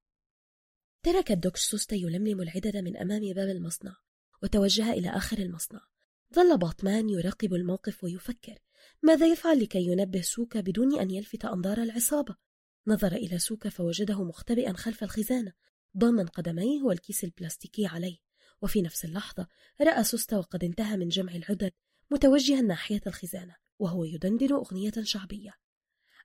ترك الدكش سوستا يلملم العدد من أمام باب المصنع وتوجه إلى آخر المصنع. ظل باتمان يراقب الموقف ويفكر ماذا يفعل لكي ينبه سوكا بدون أن يلفت أنظار العصابة؟ نظر إلى سوكا فوجده مختبئا خلف الخزانة ضاما قدميه والكيس البلاستيكي عليه. وفي نفس اللحظة رأى سوستا وقد انتهى من جمع العدد متوجها ناحية الخزانة وهو يدندن أغنية شعبية.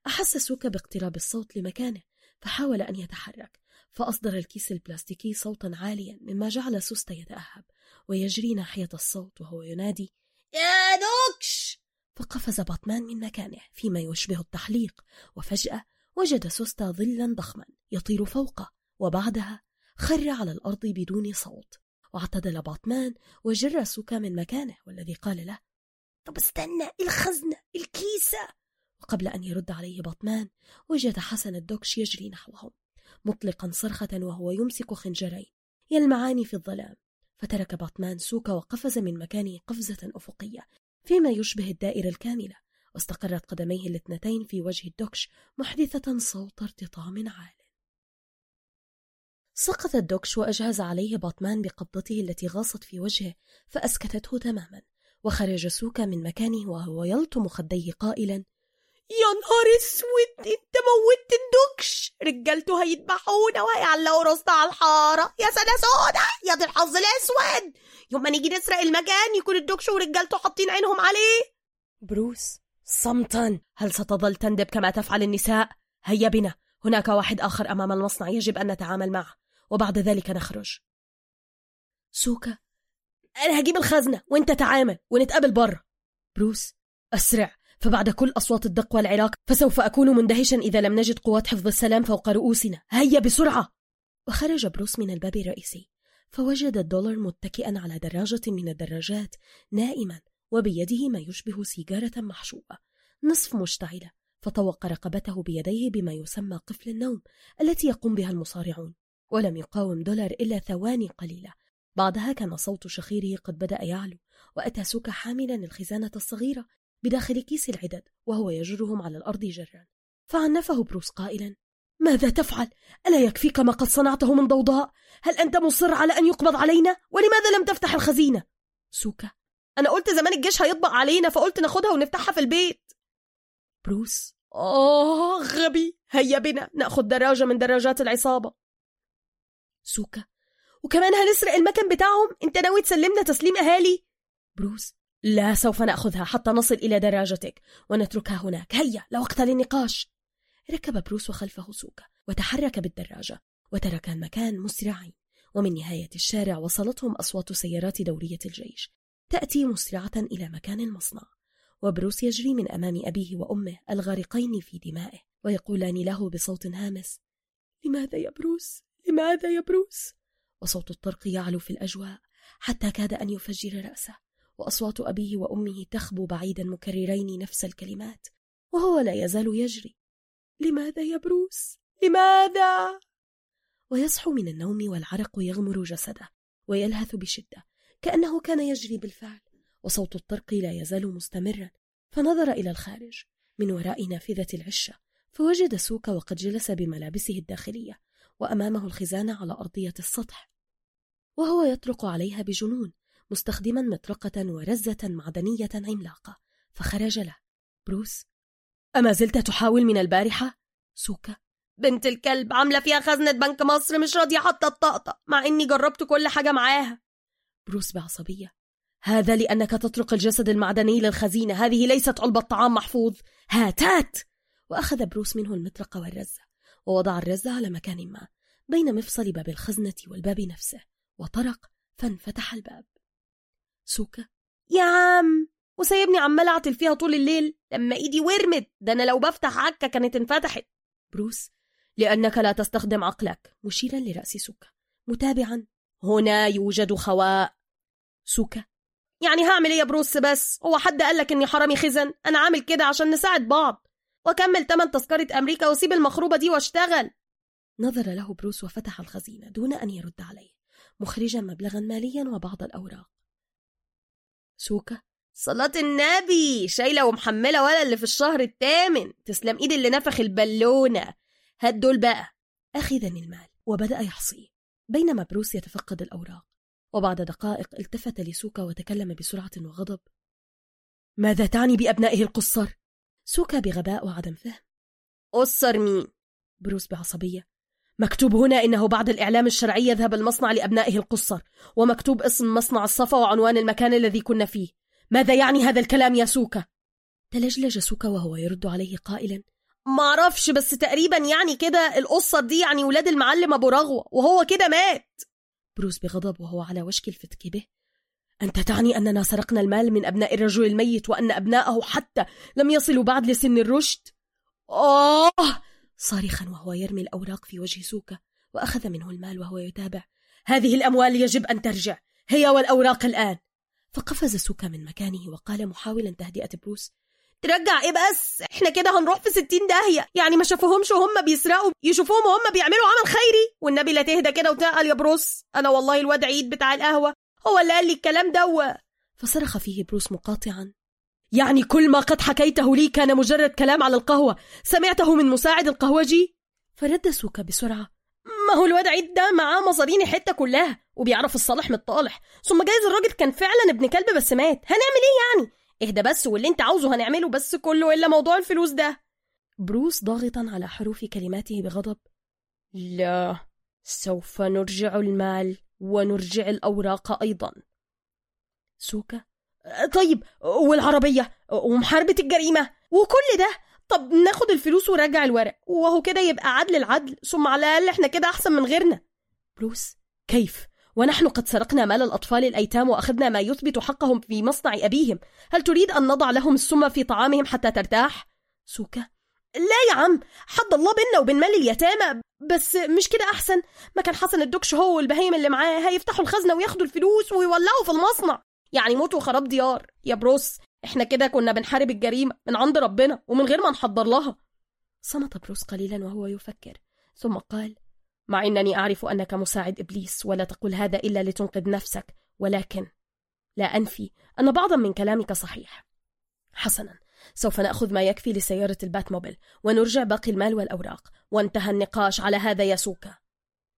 أحس سوكا باقتراب الصوت لمكانه فحاول أن يتحرك فأصدر الكيس البلاستيكي صوتا عاليا مما جعل سوستا يتأهب ويجري ناحية الصوت وهو ينادي يا دوكش فقفز باتمان من مكانه فيما يشبه التحليق وفجأة وجد سوستا ظلا ضخما يطير فوقه وبعدها خر على الأرض بدون صوت. واعتدل باتمان وجر سوكا من مكانه والذي قال له طب استنى الخزنة الكيسة. وقبل أن يرد عليه باتمان وجد حسن الدوكش يجري نحوهم مطلقا صرخة وهو يمسك خنجرين يلمعان في الظلام. فترك باتمان سوكا وقفز من مكانه قفزة أفقية فيما يشبه الدائرة الكاملة واستقرت قدميه الاثنتين في وجه الدوكش محدثة صوت ارتطام عال. سقط الدوكش وأجهز عليه باتمان بقبضته التي غاصت في وجهه فأسكتته تماما وخرج سوكا من مكانه وهو يلطم خديه قائلا يا نهار أسود أنت موتت الدكش! رجالته هيذبحونا وهيعلقوا راسنا على الحارة! يا سنه سودا يا دي الحظ الأسود! يوم ما نيجي نسرق المكان يكون الدكش ورجالته حاطين عينهم عليه! بروس صمتا. هل ستظل تندب كما تفعل النساء؟ هيا بنا. هناك واحد آخر أمام المصنع يجب أن نتعامل معه وبعد ذلك نخرج. سوكا أنا هجيب الخزنة وأنت تعامل ونتقابل برا بروس أسرع فبعد كل أصوات الدق والعراق فسوف أكون مندهشا إذا لم نجد قوات حفظ السلام فوق رؤوسنا. هيا بسرعة! وخرج بروس من الباب الرئيسي فوجد الدولار متكئا على دراجة من الدراجات نائما وبيده ما يشبه سيجارة محشوة نصف مشتعلة فطوق رقبته بيديه بما يسمى قفل النوم التي يقوم بها المصارعون ولم يقاوم دولار إلا ثواني قليلة. بعدها كان صوت شخيره قد بدأ يعلو وأتى سوكا حاملا الخزانة الصغيرة بداخل كيس العدد وهو يجرهم على الأرض جرا فعنفه بروس قائلا ماذا تفعل؟ ألا يكفيك ما قد صنعته من ضوضاء؟ هل أنت مصر على أن يقبض علينا؟ ولماذا لم تفتح الخزينة؟ سوكا أنا قلت زمان الجيش هيطبق علينا فقلت ناخدها ونفتحها في البيت بروس آه غبي هيا بنا ناخد دراجة من دراجات العصابة سوكا وكمان هنسرق المكن بتاعهم. انت ناوي تسلمنا تسليم أهالي؟ بروس لا سوف نأخذها حتى نصل إلى دراجتك ونتركها هناك. هيا لا وقت للنقاش. ركب بروس وخلفه سوكا وتحرك بالدراجة وترك المكان مسرعين. ومن نهاية الشارع وصلتهم أصوات سيارات دورية الجيش. تأتي مسرعة إلى مكان المصنع. وبروس يجري من أمام أبيه وأمه الغارقين في دمائه ويقولان له بصوت هامس لماذا يا بروس؟ لماذا يا بروس؟ وصوت الطرق يعلو في الأجواء حتى كاد أن يفجر رأسه وأصوات أبيه وأمه تخبو بعيدا مكررين نفس الكلمات وهو لا يزال يجري لماذا يا بروس؟ لماذا؟ ويصحو من النوم والعرق يغمر جسده ويلهث بشدة كأنه كان يجري بالفعل وصوت الطرق لا يزال مستمرا فنظر إلى الخارج من وراء نافذة العشة فوجد سوكا وقد جلس بملابسه الداخلية وأمامه الخزانة على أرضية السطح وهو يطرق عليها بجنون مستخدما مطرقة ورزة معدنية عملاقة فخرج له. بروس أما زلت تحاول من البارحة؟ سوكا بنت الكلب عاملة فيها خزنة بنك مصر مش راضية حتى الطقطق مع إني جربت كل حاجة معاها. بروس بعصبية هذا لأنك تطرق الجسد المعدني للخزينة هذه ليست علبة طعام محفوظ. هات هات وأخذ بروس منه المطرقة والرزة. ووضع الرزة على مكان ما بين مفصل باب الخزنة والباب نفسه وطرق فانفتح الباب. سوكا يا عم! وسايبني عمال اعطل فيها طول الليل لما إيدي ورمت! ده أنا لو بفتح عكه كانت انفتحت! بروس لأنك لا تستخدم عقلك. مشيرا لرأس سوكا. متابعا. هنا يوجد خواء. سوكا يعني هعمل إيه يا بروس بس؟ هو حد قالك إني حرامي خزن؟ أنا عامل كده عشان نساعد بعض. واكمل تمن تذكرة أمريكا واسيب المخروبة دي واشتغل. نظر له بروس وفتح الخزينة دون أن يرد عليه مخرجا مبلغا ماليا وبعض الأوراق. سوكا. صلاة النبي شايلة ومحملة ولا اللي في الشهر الثامن. تسلم إيد اللي نفخ البالونة. هات دول بقى. أخذ المال وبدأ يحصيه. بينما بروس يتفقد الأوراق. وبعد دقائق التفت لسوكا وتكلم بسرعة وغضب. ماذا تعني بأبنائه القصر؟ سوكا بغباء وعدم فهم. قصر مين؟ بروس بعصبية. مكتوب هنا إنه بعد الإعلام الشرعي يذهب المصنع لأبنائه القصر ومكتوب اسم مصنع الصفا وعنوان المكان الذي كنا فيه. ماذا يعني هذا الكلام يا سوكا؟ تلجلج سوكا وهو يرد عليه قائلا. معرفش بس تقريبا يعني كده القصة دي يعني ولاد المعلم أبو رغوة وهو كده مات. بروس بغضب وهو على وشك الفتك به. أنت تعني أننا سرقنا المال من أبناء الرجل الميت وأن أبناءه حتى لم يصلوا بعد لسن الرشد؟ آه! صارخا وهو يرمي الأوراق في وجه سوكا وأخذ منه المال وهو يتابع. هذه الأموال يجب أن ترجع. هي والأوراق الآن. فقفز سوكا من مكانه وقال محاولا تهدئة بروس ترجع إيه بس إحنا كده هنروح في ستين داهية. يعني ما شافوهمش وهم بيسرقوا يشوفوهم وهم بيعملوا عمل خيري. والنبي لا تهدى كده وتقل يا بروس. أنا والله الواد عيد بتاع القهوة. هو اللي قال لي الكلام ده فصرخ فيه بروس مقاطعا. يعني كل ما قد حكيته لي كان مجرد كلام على القهوة. سمعته من مساعد القهوجي؟ فرد سوكا بسرعة. ما هو الواد عيد ده معاه مصارين الحتة كلها وبيعرف الصالح من الطالح. ثم جايز الراجل كان فعلا ابن كلب بس مات. هنعمل إيه يعني؟ اهدى بس واللي انت عاوزه هنعمله بس كله إلا موضوع الفلوس ده. بروس ضاغطا على حروف كلماته بغضب. لا سوف نرجع المال. ونرجع الأوراق أيضا. سوكا طيب والعربية ومحاربة الجريمة وكل ده؟ طب ناخد الفلوس ونرجع الورق وهو كده يبقى عدل العدل ثم على الأقل إحنا كده أحسن من غيرنا. بروس كيف؟ ونحن قد سرقنا مال الأطفال الأيتام وأخذنا ما يثبت حقهم في مصنع أبيهم. هل تريد أن نضع لهم السم في طعامهم حتى ترتاح؟ سوكا لا يا عم حد الله بينا وبين مال اليتامى بس مش كده أحسن؟ ما كان حسن الدكش هو والبهايم اللي معاه هيفتحوا الخزنة وياخدوا الفلوس ويولعوا في المصنع. يعني موت وخراب ديار. يا بروس إحنا كده كنا بنحارب الجريمة من عند ربنا ومن غير ما نحضر لها. صمت بروس قليلا وهو يفكر. ثم قال مع أنني أعرف أنك مساعد إبليس ولا تقول هذا إلا لتنقذ نفسك ولكن لا أنفي أن بعضا من كلامك صحيح. حسنا. سوف نأخذ ما يكفي لسيارة الباتموبيل ونرجع باقي المال والأوراق. وانتهى النقاش على هذا يا سوكا.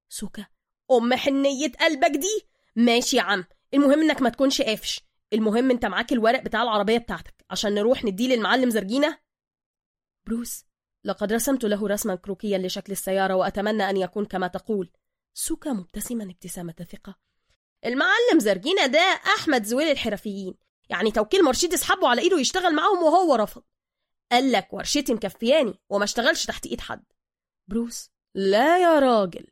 سوكا أم حنية قلبك دي؟ ماشي يا عم المهم إنك ما تكونش قافش. المهم أنت معاك الورق بتاع العربية بتاعتك عشان نروح نديه للمعلم زرجينة؟ بروس لقد رسمت له رسما كروكيا لشكل السيارة وأتمنى أن يكون كما تقول. سوكا مبتسما ابتسامة ثقة. المعلم زرجينة ده أحمد زويل الحرفيين. يعني توكيل مرسيدس حبه على إيده يشتغل معاهم وهو رفض. قال لك ورشتي مكفياني وما اشتغلش تحت إيد حد. بروس لا يا راجل.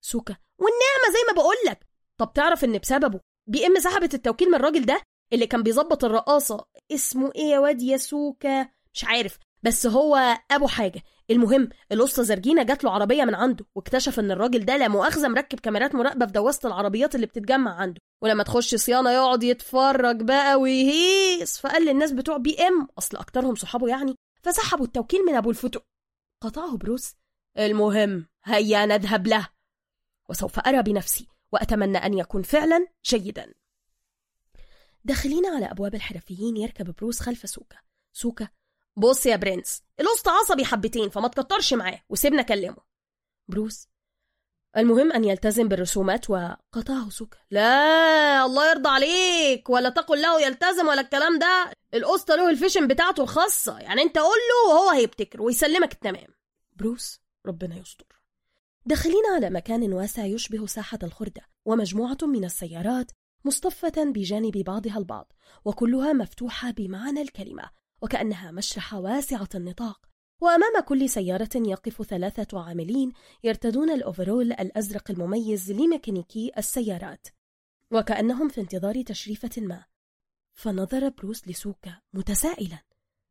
سوكا والنعمة زي ما بقول لك طب تعرف إن بسببه BM سحبت التوكيل من الراجل ده اللي كان بيظبط الرقاصة؟ اسمه إيه يا واد؟ يا سوكا. مش عارف. بس هو أبو حاجة. المهم الاسطى زرجينه جات له عربية من عنده واكتشف إن الراجل ده لا مؤاخذة مركب كاميرات مراقبة في دواسة العربيات اللي بتتجمع عنده. ولما تخش صيانة يقعد يتفرج بقى ويهيس فقال للناس بتوع بي إم أصل أكترهم صحابه يعني فسحبوا التوكيل من أبو الفتوح. قطعه بروس. المهم هيا نذهب له. وسوف أرى بنفسي وأتمنى أن يكون فعلا جيدا. داخلين على أبواب الحرفيين يركب بروس خلف سوكا. سوكا بص يا برنس الوسطى عصبي حبتين فما تكترش معاه وسيبنا نكلمه بروس المهم أن يلتزم بالرسومات وقاطعه سوكا لا الله يرضى عليك ولا تقل له يلتزم ولا الكلام ده. الوسطى له ال vision بتاعته الخاصة يعني أنت قول له وهو هيبتكر ويسلمك التمام. بروس ربنا يستر. داخلين على مكان واسع يشبه ساحة الخردة ومجموعة من السيارات مصطفة بجانب بعضها البعض وكلها مفتوحة بمعنى الكلمة. وكأنها مشرحة واسعة النطاق. وأمام كل سيارة يقف ثلاثة عاملين يرتدون الأوفرول الأزرق المميز لميكانيكي السيارات. وكأنهم في انتظار تشريفة ما. فنظر بروس لسوكا متسائلا.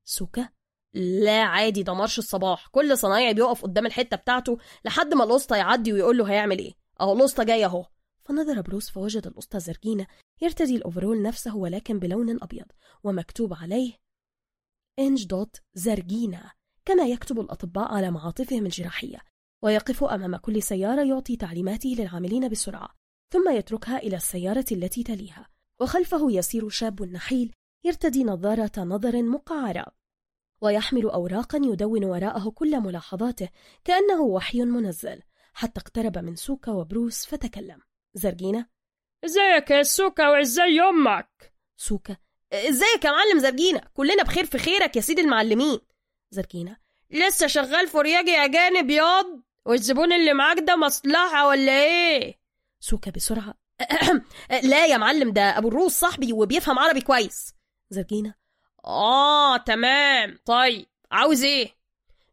سوكا؟ لا عادي ده مارش الصباح. كل صنايعي بيقف قدام الحتة بتاعته لحد ما الأسطى يعدي ويقول له هيعمل إيه. أهو الأسطى جاي أهو. فنظر بروس فوجد الأسطى زرجينة. يرتدي الأوفرول نفسه ولكن بلون أبيض. ومكتوب عليه إنج دوت زرجينا كما يكتب الأطباء على معاطفهم الجراحية ويقف أمام كل سيارة يعطي تعليماته للعاملين بسرعة ثم يتركها إلى السيارة التي تليها وخلفه يسير شاب نحيل يرتدي نظارة نظر مقعرة ويحمل أوراقا يدون وراءه كل ملاحظاته كأنه وحي منزل حتى اقترب من سوكا وبروس فتكلم. زرجينا؟ إزيك يا سوكا وإزاي أمك سوكا إزيك يا معلم زرجينا كلنا بخير في خيرك يا سيدي المعلمين. زرجينا لسه شغال فرياجي يا جانب ياض والزبون اللي معاك ده مصلحة ولا إيه؟ سوكا بسرعة. لا يا معلم ده أبو الروس صاحبي وبيفهم عربي كويس. زرجينا آه تمام. طيب عاوز إيه؟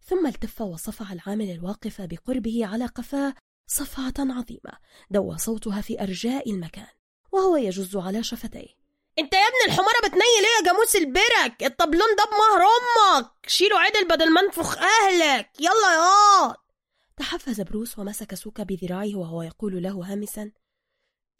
ثم التف وصفع العامل الواقف بقربه على قفاه صفعة عظيمة دوى صوتها في أرجاء المكان وهو يجز على شفتيه. انت يا ابن الحمارة بتنيل إيه يا جاموس البرك؟ الطبلون ده بمهر أمك. شيله عدل بدل ما انفخ اهلك. يلا يا تحفز بروس ومسك سوكا بذراعه وهو يقول له هامسا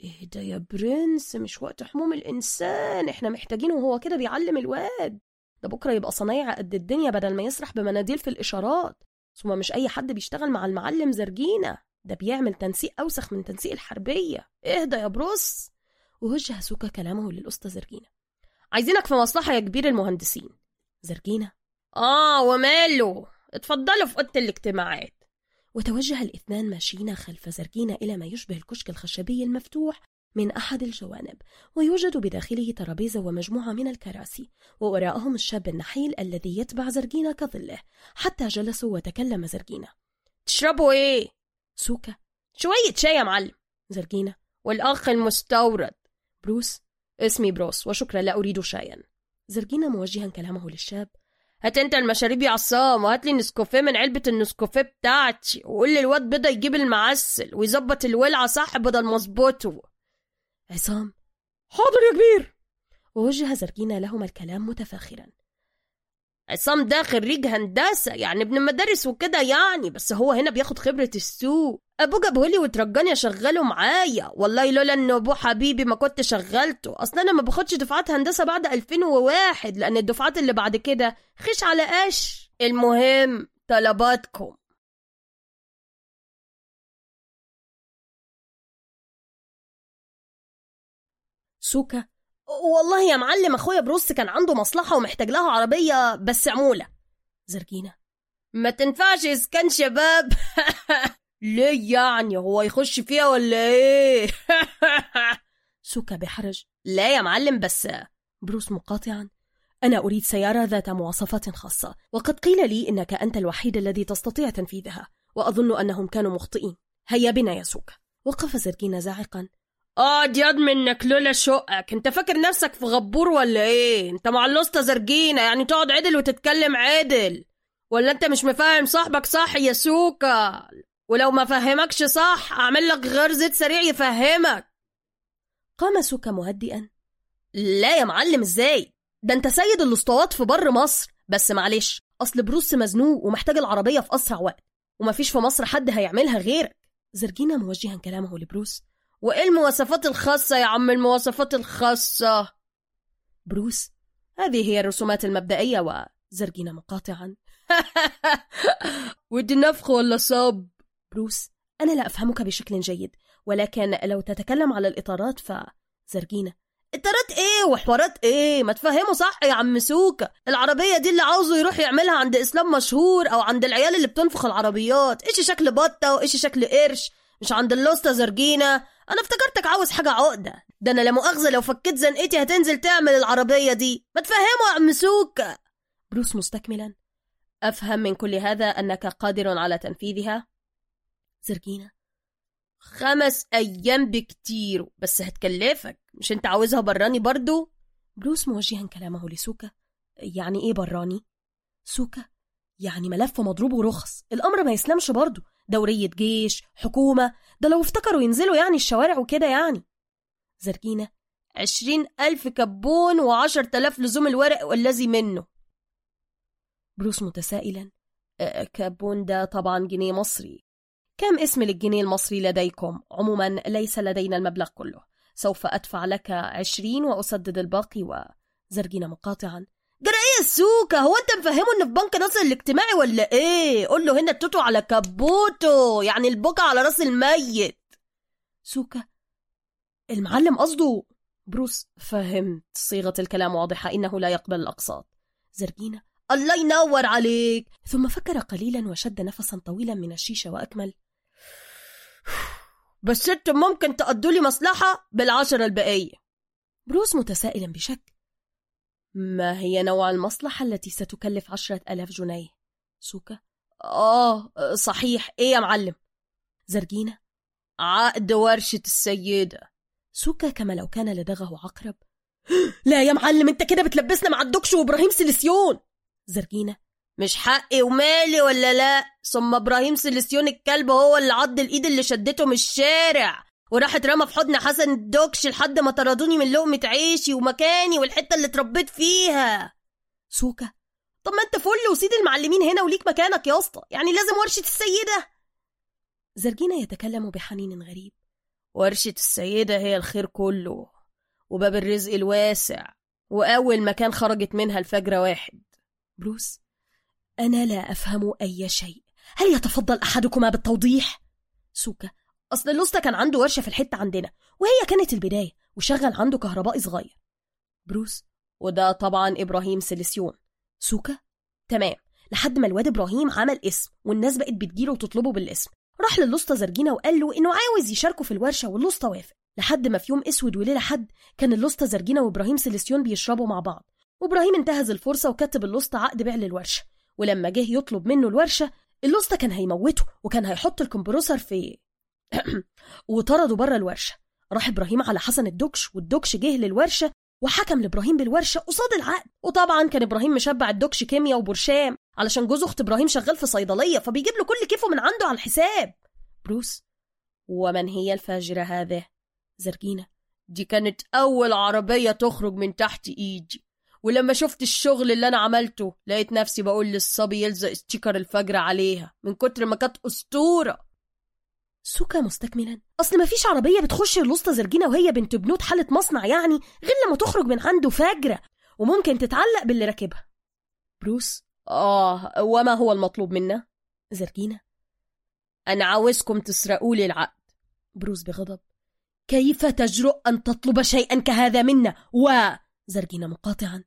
اهدى يا برنس؟ مش وقت حموم الإنسان. إحنا محتاجينه وهو كده بيعلم الواد. ده بكرة يبقى صنايع قد الدنيا بدل ما يسرح بمناديل في الإشارات. ثم مش أي حد بيشتغل مع المعلم زرجينة. ده بيعمل تنسيق أوسخ من تنسيق الحربية. اهدى يا بروس ووجه سوكا كلامه للأسطى زرجينة عايزينك في مصلحة يا كبير المهندسين. زرجينة آه وماله؟ اتفضلوا في أوضة الاجتماعات. وتوجه الإثنان ماشيين خلف زرجينة إلى ما يشبه الكشك الخشبي المفتوح من أحد الجوانب ويوجد بداخله ترابيزة ومجموعة من الكراسي ووراءهم الشاب النحيل الذي يتبع زرجينة كظله حتى جلسوا وتكلم زرجينة تشربوا إيه؟ سوكا. شوية شاي يا معلم. زرجينة والأخ المستورد. بروس اسمي بروس وشكرا لا أريد شايا زرجينة موجها كلامه للشاب. هات انت المشاريب يا عصام وهات لي نسكوفيه من علبة النسكوفيه بتاعتي وقول للواد بدأ يجيب المعسل ويظبط الولعة صح بدل ما أظبطه. عصام. حاضر يا كبير. ووجه زرجينة لهما الكلام متفاخرا. عصام ده خريج هندسة يعني ابن مدارس وكده يعني بس هو هنا بياخد خبرة السوق. أبوه جابهولي وترجاني أشغله معايا. والله لولا إن أبوه حبيبي ما كنت شغلته. أصلا أنا ما باخدش دفعات هندسة بعد 2001 لأن الدفعات اللي بعد كده خش على قش المهم طلباتكم. سوكا والله يا معلم أخويا بروس كان عنده مصلحة ومحتاج لها عربية بس عمولة زرجينة. ما تنفعش إسكان شباب. ليه يعني؟ هو يخش فيها ولا إيه؟ سوكا بحرج. لا يا معلم بس بروس مقاطعا. أنا أريد سيارة ذات مواصفات خاصة وقد قيل لي إنك أنت الوحيد الذي تستطيع تنفيذها وأظن أنهم كانوا مخطئين. هيا بنا يا سوكا وقف زرجينة زاعقا. آه ياض منك. لولا شقك انت فاكر نفسك في غبور ولا إيه؟ انت مع الاسطى زرجينة. يعني تقعد عدل وتتكلم عدل. ولا انت مش مفاهم صاحبك صح يا سوكا؟ ولو ما فهمكش صح اعمل لك غرزة سريع يفهمك. قام سوكا مهدئا. لا يا معلم إزاي؟ ده انت سيد الاسطوات في بر مصر. بس معلش أصل بروس مزنوق ومحتاج العربية في أسرع وقت. ومفيش في مصر حد هيعملها غيرك. زرجينة موجها كلامه لبروس. وإيه المواصفات الخاصة يا عم؟ المواصفات الخاصة. بروس هذه هي الرسومات المبدئية وزرجينة مقاطعا. ودي نفخ ولا صب بروس أنا لا أفهمك بشكل جيد ولكن لو تتكلم على الإطارات فزرجينة إطارات إيه وحوارات إيه؟ ما تفهموا صح يا عم سوكا العربية دي اللي عاوزه يروح يعملها عند إسلام مشهور أو عند العيال اللي بتنفخ العربيات. إيش شكل بطة وإيش شكل قرش؟ مش عند اللوسته زرجينه أنا افتكرتك عاوز حاجة عقدة. ده أنا لا مؤاخذة لو فكيت زنقتي هتنزل تعمل العربية دي. ما تفهموا يا عم سوكا بروس مستكملا. أفهم من كل هذا أنك قادر على تنفيذها؟ زرجينة خمس أيام بكتير بس هتكلفك. مش أنت عاوزها براني برضو؟ بروس موجها كلامه لسوكا يعني إيه براني؟ سوكا يعني ملف مضروب ورخص. الأمر ما يسلمش برضو. دورية جيش حكومة ده لو افتكروا ينزلوا يعني الشوارع وكده يعني. زرجينة عشرين ألف كبون وعشر تلاف لزوم الورق والذي منه. بروس متسائلا أه كابون ده طبعا جنيه مصري. كم اسم للجنيه المصري لديكم؟ عموما ليس لدينا المبلغ كله. سوف أدفع لك عشرين وأسدد الباقي وزرجين مقاطعا. جرى إيه يا سوكا هو انت مفهمه ان في بنك نصر الاجتماعي ولا إيه؟ قول له هنا التوتو على كبوتو يعني البكا على راس الميت. سوكا المعلم قصده بروس. فهمت. صيغة الكلام واضحة. إنه لا يقبل الأقساط. زرجينة الله ينور عليك. ثم فكر قليلا وشد نفسا طويلا من الشيشة وأكمل. بس أنتم ممكن تقضوا لي مصلحة بالعشرة الباقية. بروس متسائلا بشك ما هي نوع المصلحة التي ستكلف عشرة ألاف جنيه؟ سوكا. آه صحيح. إيه يا معلم؟ زرجينة. عقد ورشة السيدة. سوكا كما لو كان لدغه عقرب. لا يا معلم أنت كده بتلبسنا مع الدكش وإبراهيم سيليسيون. زرجينة. مش حقي ومالي ولا لا؟ ثم إبراهيم سيليسيون الكلب هو اللي عض الإيد اللي شدته من الشارع. وراح اترمى في حضن حسن الدوكش لحد ما طردوني من لقمة عيشي ومكاني والحتة اللي اتربيت فيها. سوكا طب ما انت فل وسيد المعلمين هنا وليك مكانك يا اسطى يعني لازم ورشة السيدة. زرجينا يتكلم بحنين غريب. ورشة السيدة هي الخير كله وباب الرزق الواسع وأول مكان خرجت منها الفجرة واحد. بروس أنا لا أفهم أي شيء. هل يتفضل أحدكما بالتوضيح؟ سوكا أصل اللوستا كان عنده ورشة في الحتة عندنا وهي كانت البداية وشغل عنده كهربائي صغير. بروس وده طبعا إبراهيم سيليسيون. سوكا تمام. لحد ما الواد إبراهيم عمل اسم والناس بقت بتجيله وتطلبه بالاسم. راح للوسطى زرجينا وقال له إنه عاوز يشاركه في الورشة واللوسطى وافق. لحد ما في يوم أسود وليلة حد كان اللوسطى زرجينا وإبراهيم سيليسيون بيشربوا مع بعض. وإبراهيم انتهز الفرصة وكتب اللوسطى عقد بيع للورشة ولما جه يطلب منه الورشة اللوسطى كان هيموته وكان هيحط ال compressor في وطرده بره الورشة. راح إبراهيم على حسن الدكش والدكش جه للورشة وحكم لإبراهيم بالورشة قصاد العقد وطبعا كان إبراهيم مشبع الدكش كيمياء وبرشام علشان جوز أخت إبراهيم شغال في صيدلية فبيجيب له كل كيفه من عنده على الحساب. بروس ومن هي الفاجرة هذه؟ زرجينا دي كانت أول عربية تخرج من تحت إيدي. ولما شفت الشغل اللي أنا عملته لقيت نفسي بقول للصبي يلزق sticker الفاجرة عليها من كتر ما كانت أسطورة. سوكا مستكملا. أصل ما فيش عربية بتخش الوسطى زرجينا وهي بنت بنوت حالة مصنع يعني غير لما تخرج من عنده فجرة وممكن تتعلق باللي راكبها. بروس آه وما هو المطلوب منا؟ زرجينا أنا عاوزكم تسرقوا لي العقد. بروس بغضب كيف تجرؤ أن تطلب شيئا كهذا منا؟ و زرجينا مقاطعا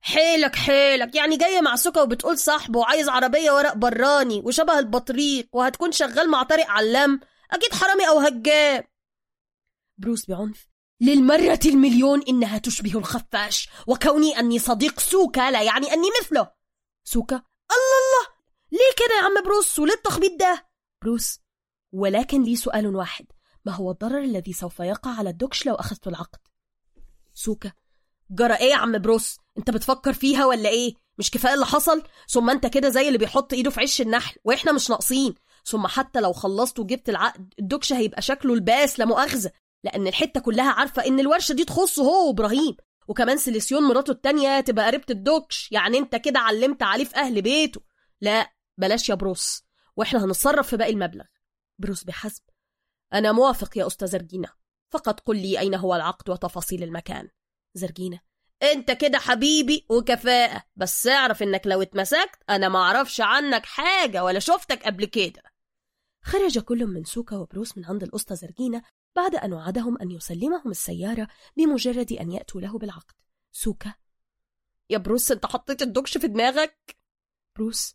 حيلك حيلك يعني جاية مع سكة وبتقول صاحبه وعايز عربية ورق براني وشبه البطريق وهتكون شغال مع طارق علام. أكيد حرامي أو هجام بروس بعنف. للمرة المليون إنها تشبه الخفاش وكوني أني صديق سوكا لا يعني أني مثله. سوكا الله الله. ليه كده يا عم بروس؟ وليه التخبيط ده؟ بروس ولكن لي سؤال واحد. ما هو الضرر الذي سوف يقع على الدكش لو أخذت العقد؟ سوكا جرى إيه يا عم بروس؟ أنت بتفكر فيها ولا إيه؟ مش كفاية اللي حصل؟ ثم أنت كده زي اللي بيحط إيده في عش النحل وإحنا مش ناقصين. ثم حتى لو خلصت وجبت العقد الدكش هيبقى شكله لباس لا مؤاخذة لأن الحتة كلها عارفة إن الورشة دي تخصه هو وإبراهيم. وكمان سيليسيون مراته التانية تبقى قريبة الدكش يعني أنت كده علمت عليه في أهل بيته. لا بلاش يا بروس. وإحنا هنتصرف في باقي المبلغ. بروس بحسب. أنا موافق يا أستاذ زرجينا فقط قل لي أين هو العقد وتفاصيل المكان. زرجينا أنت كده حبيبي وكفاءة بس اعرف إنك لو اتمسكت أنا ما أعرفش عنك حاجة ولا شفتك قبل كده. خرج كل من سوكا وبروس من عند الأسطى زرجينا بعد أن وعدهم أن يسلمهم السيارة بمجرد أن يأتوا له بالعقد. سوكا. يا بروس أنت حطيت الدكش في دماغك؟ بروس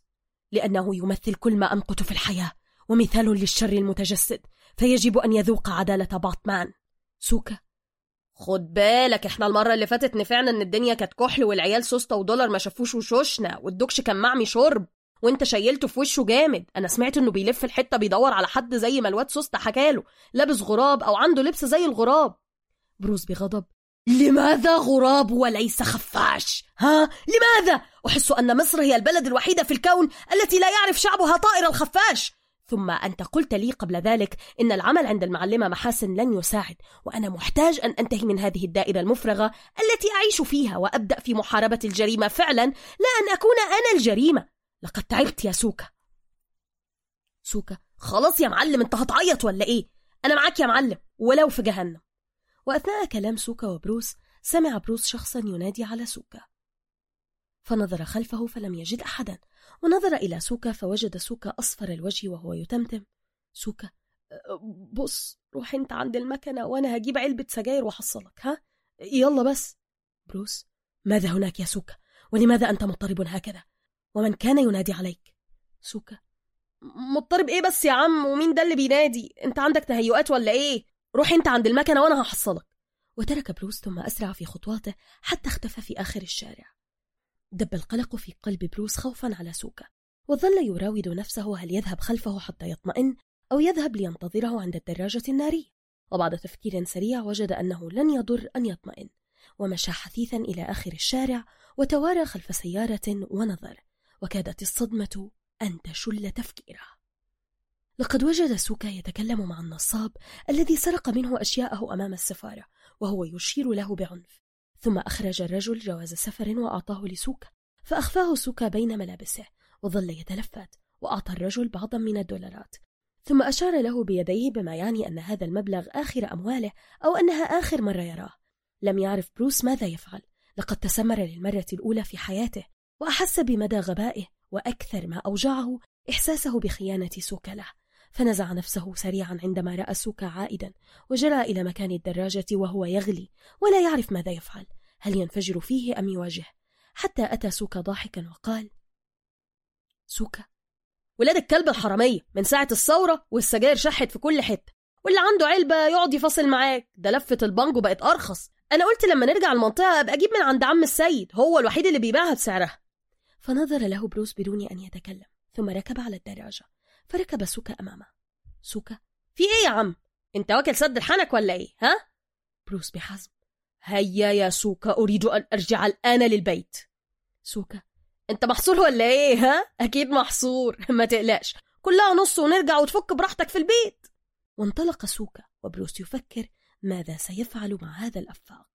لأنه يمثل كل ما أمقت في الحياة ومثال للشر المتجسد فيجب أن يذوق عدالة باتمان سوكا. خد بالك إحنا المرة اللي فاتت نفعنا إن الدنيا كانت كحل والعيال سوسته ودولار ما شافوش وشوشنا والدكش كان معمي شرب. وانت شيلته في وشه جامد. أنا سمعت إنه بيلف الحتة بيدور على حد زي ما الواد سوسته حكاله لابس غراب أو عنده لبس زي الغراب. بروس بغضب. لماذا غراب وليس خفاش؟ ها؟ لماذا؟ أحس أن مصر هي البلد الوحيدة في الكون التي لا يعرف شعبها طائر الخفاش. ثم أنت قلت لي قبل ذلك إن العمل عند المعلمة محاسن لن يساعد وأنا محتاج أن أنتهي من هذه الدائرة المفرغة التي أعيش فيها وأبدأ في محاربة الجريمة. فعلا لا أن أكون أنا الجريمة. لقد تعبت يا سوكا. سوكا خلاص يا معلم انت هتعيط ولا إيه؟ أنا معاك يا معلم ولو في جهنم. وأثناء كلام سوكا وبروس سمع بروس شخصا ينادي على سوكا. فنظر خلفه فلم يجد أحدا. ونظر إلى سوكا فوجد سوكا أصفر الوجه وهو يتمتم. سوكا بص روح انت عند المكنة وأنا هجيب علبة سجاير وأحصلك ها؟ يلا بس. بروس ماذا هناك يا سوكا؟ ولماذا أنت مضطرب هكذا؟ ومن كان ينادي عليك؟ سوكا. مضطرب إيه بس يا عم؟ ومين ده اللي بينادي؟ أنت عندك تهيؤات ولا إيه؟ روح أنت عند المكنة وأنا هحصلك. وترك بروس ثم أسرع في خطواته حتى اختفى في آخر الشارع. دب القلق في قلب بروس خوفا على سوكا وظل يراود نفسه هل يذهب خلفه حتى يطمئن أو يذهب لينتظره عند الدراجة النارية. وبعد تفكير سريع وجد أنه لن يضر أن يطمئن ومشى حثيثا إلى آخر الشارع وتوارى خلف سيارة ونظر. وكادت الصدمة أن تشل تفكيره. لقد وجد سوكا يتكلم مع النصاب الذي سرق منه أشياءه أمام السفارة وهو يشير له بعنف. ثم أخرج الرجل جواز سفر وأعطاه لسوكا فأخفاه سوكا بين ملابسه وظل يتلفت وأعطى الرجل بعضا من الدولارات. ثم أشار له بيديه بما يعني أن هذا المبلغ آخر أمواله أو أنها آخر مرة يراه. لم يعرف بروس ماذا يفعل. لقد تسمر للمرة الأولى في حياته وأحس بمدى غبائه وأكثر ما أوجعه إحساسه بخيانة سوكا له فنزع نفسه سريعا عندما رأى سوكا عائدا وجرى إلى مكان الدراجة وهو يغلي ولا يعرف ماذا يفعل. هل ينفجر فيه أم يواجه؟ حتى أتى سوكا ضاحكا وقال سوكا ولاد الكلب الحرامية من ساعة الثورة والسجاير شحت في كل حتة واللي عنده علبة يقعد يفاصل معاك. ده لفة البانجو بقت أرخص. أنا قلت لما نرجع المنطقة أبقى أجيب من عند عم السيد هو الوحيد اللي بيبيعها بسعرها. فنظر له بروس بدون أن يتكلم ثم ركب على الدراجة فركب سوكا أمامه سوكا في إيه يا عم؟ أنت واكل سد الحنك ولا إيه؟ ها؟ بروس بحزم هيا يا سوكا أريد أن أرجع الآن للبيت سوكا أنت محصور ولا إيه ها؟ أكيد محصور ما تقلقش كلها نص ونرجع وتفك براحتك في البيت وانطلق سوكا وبروس يفكر ماذا سيفعل مع هذا الأفاق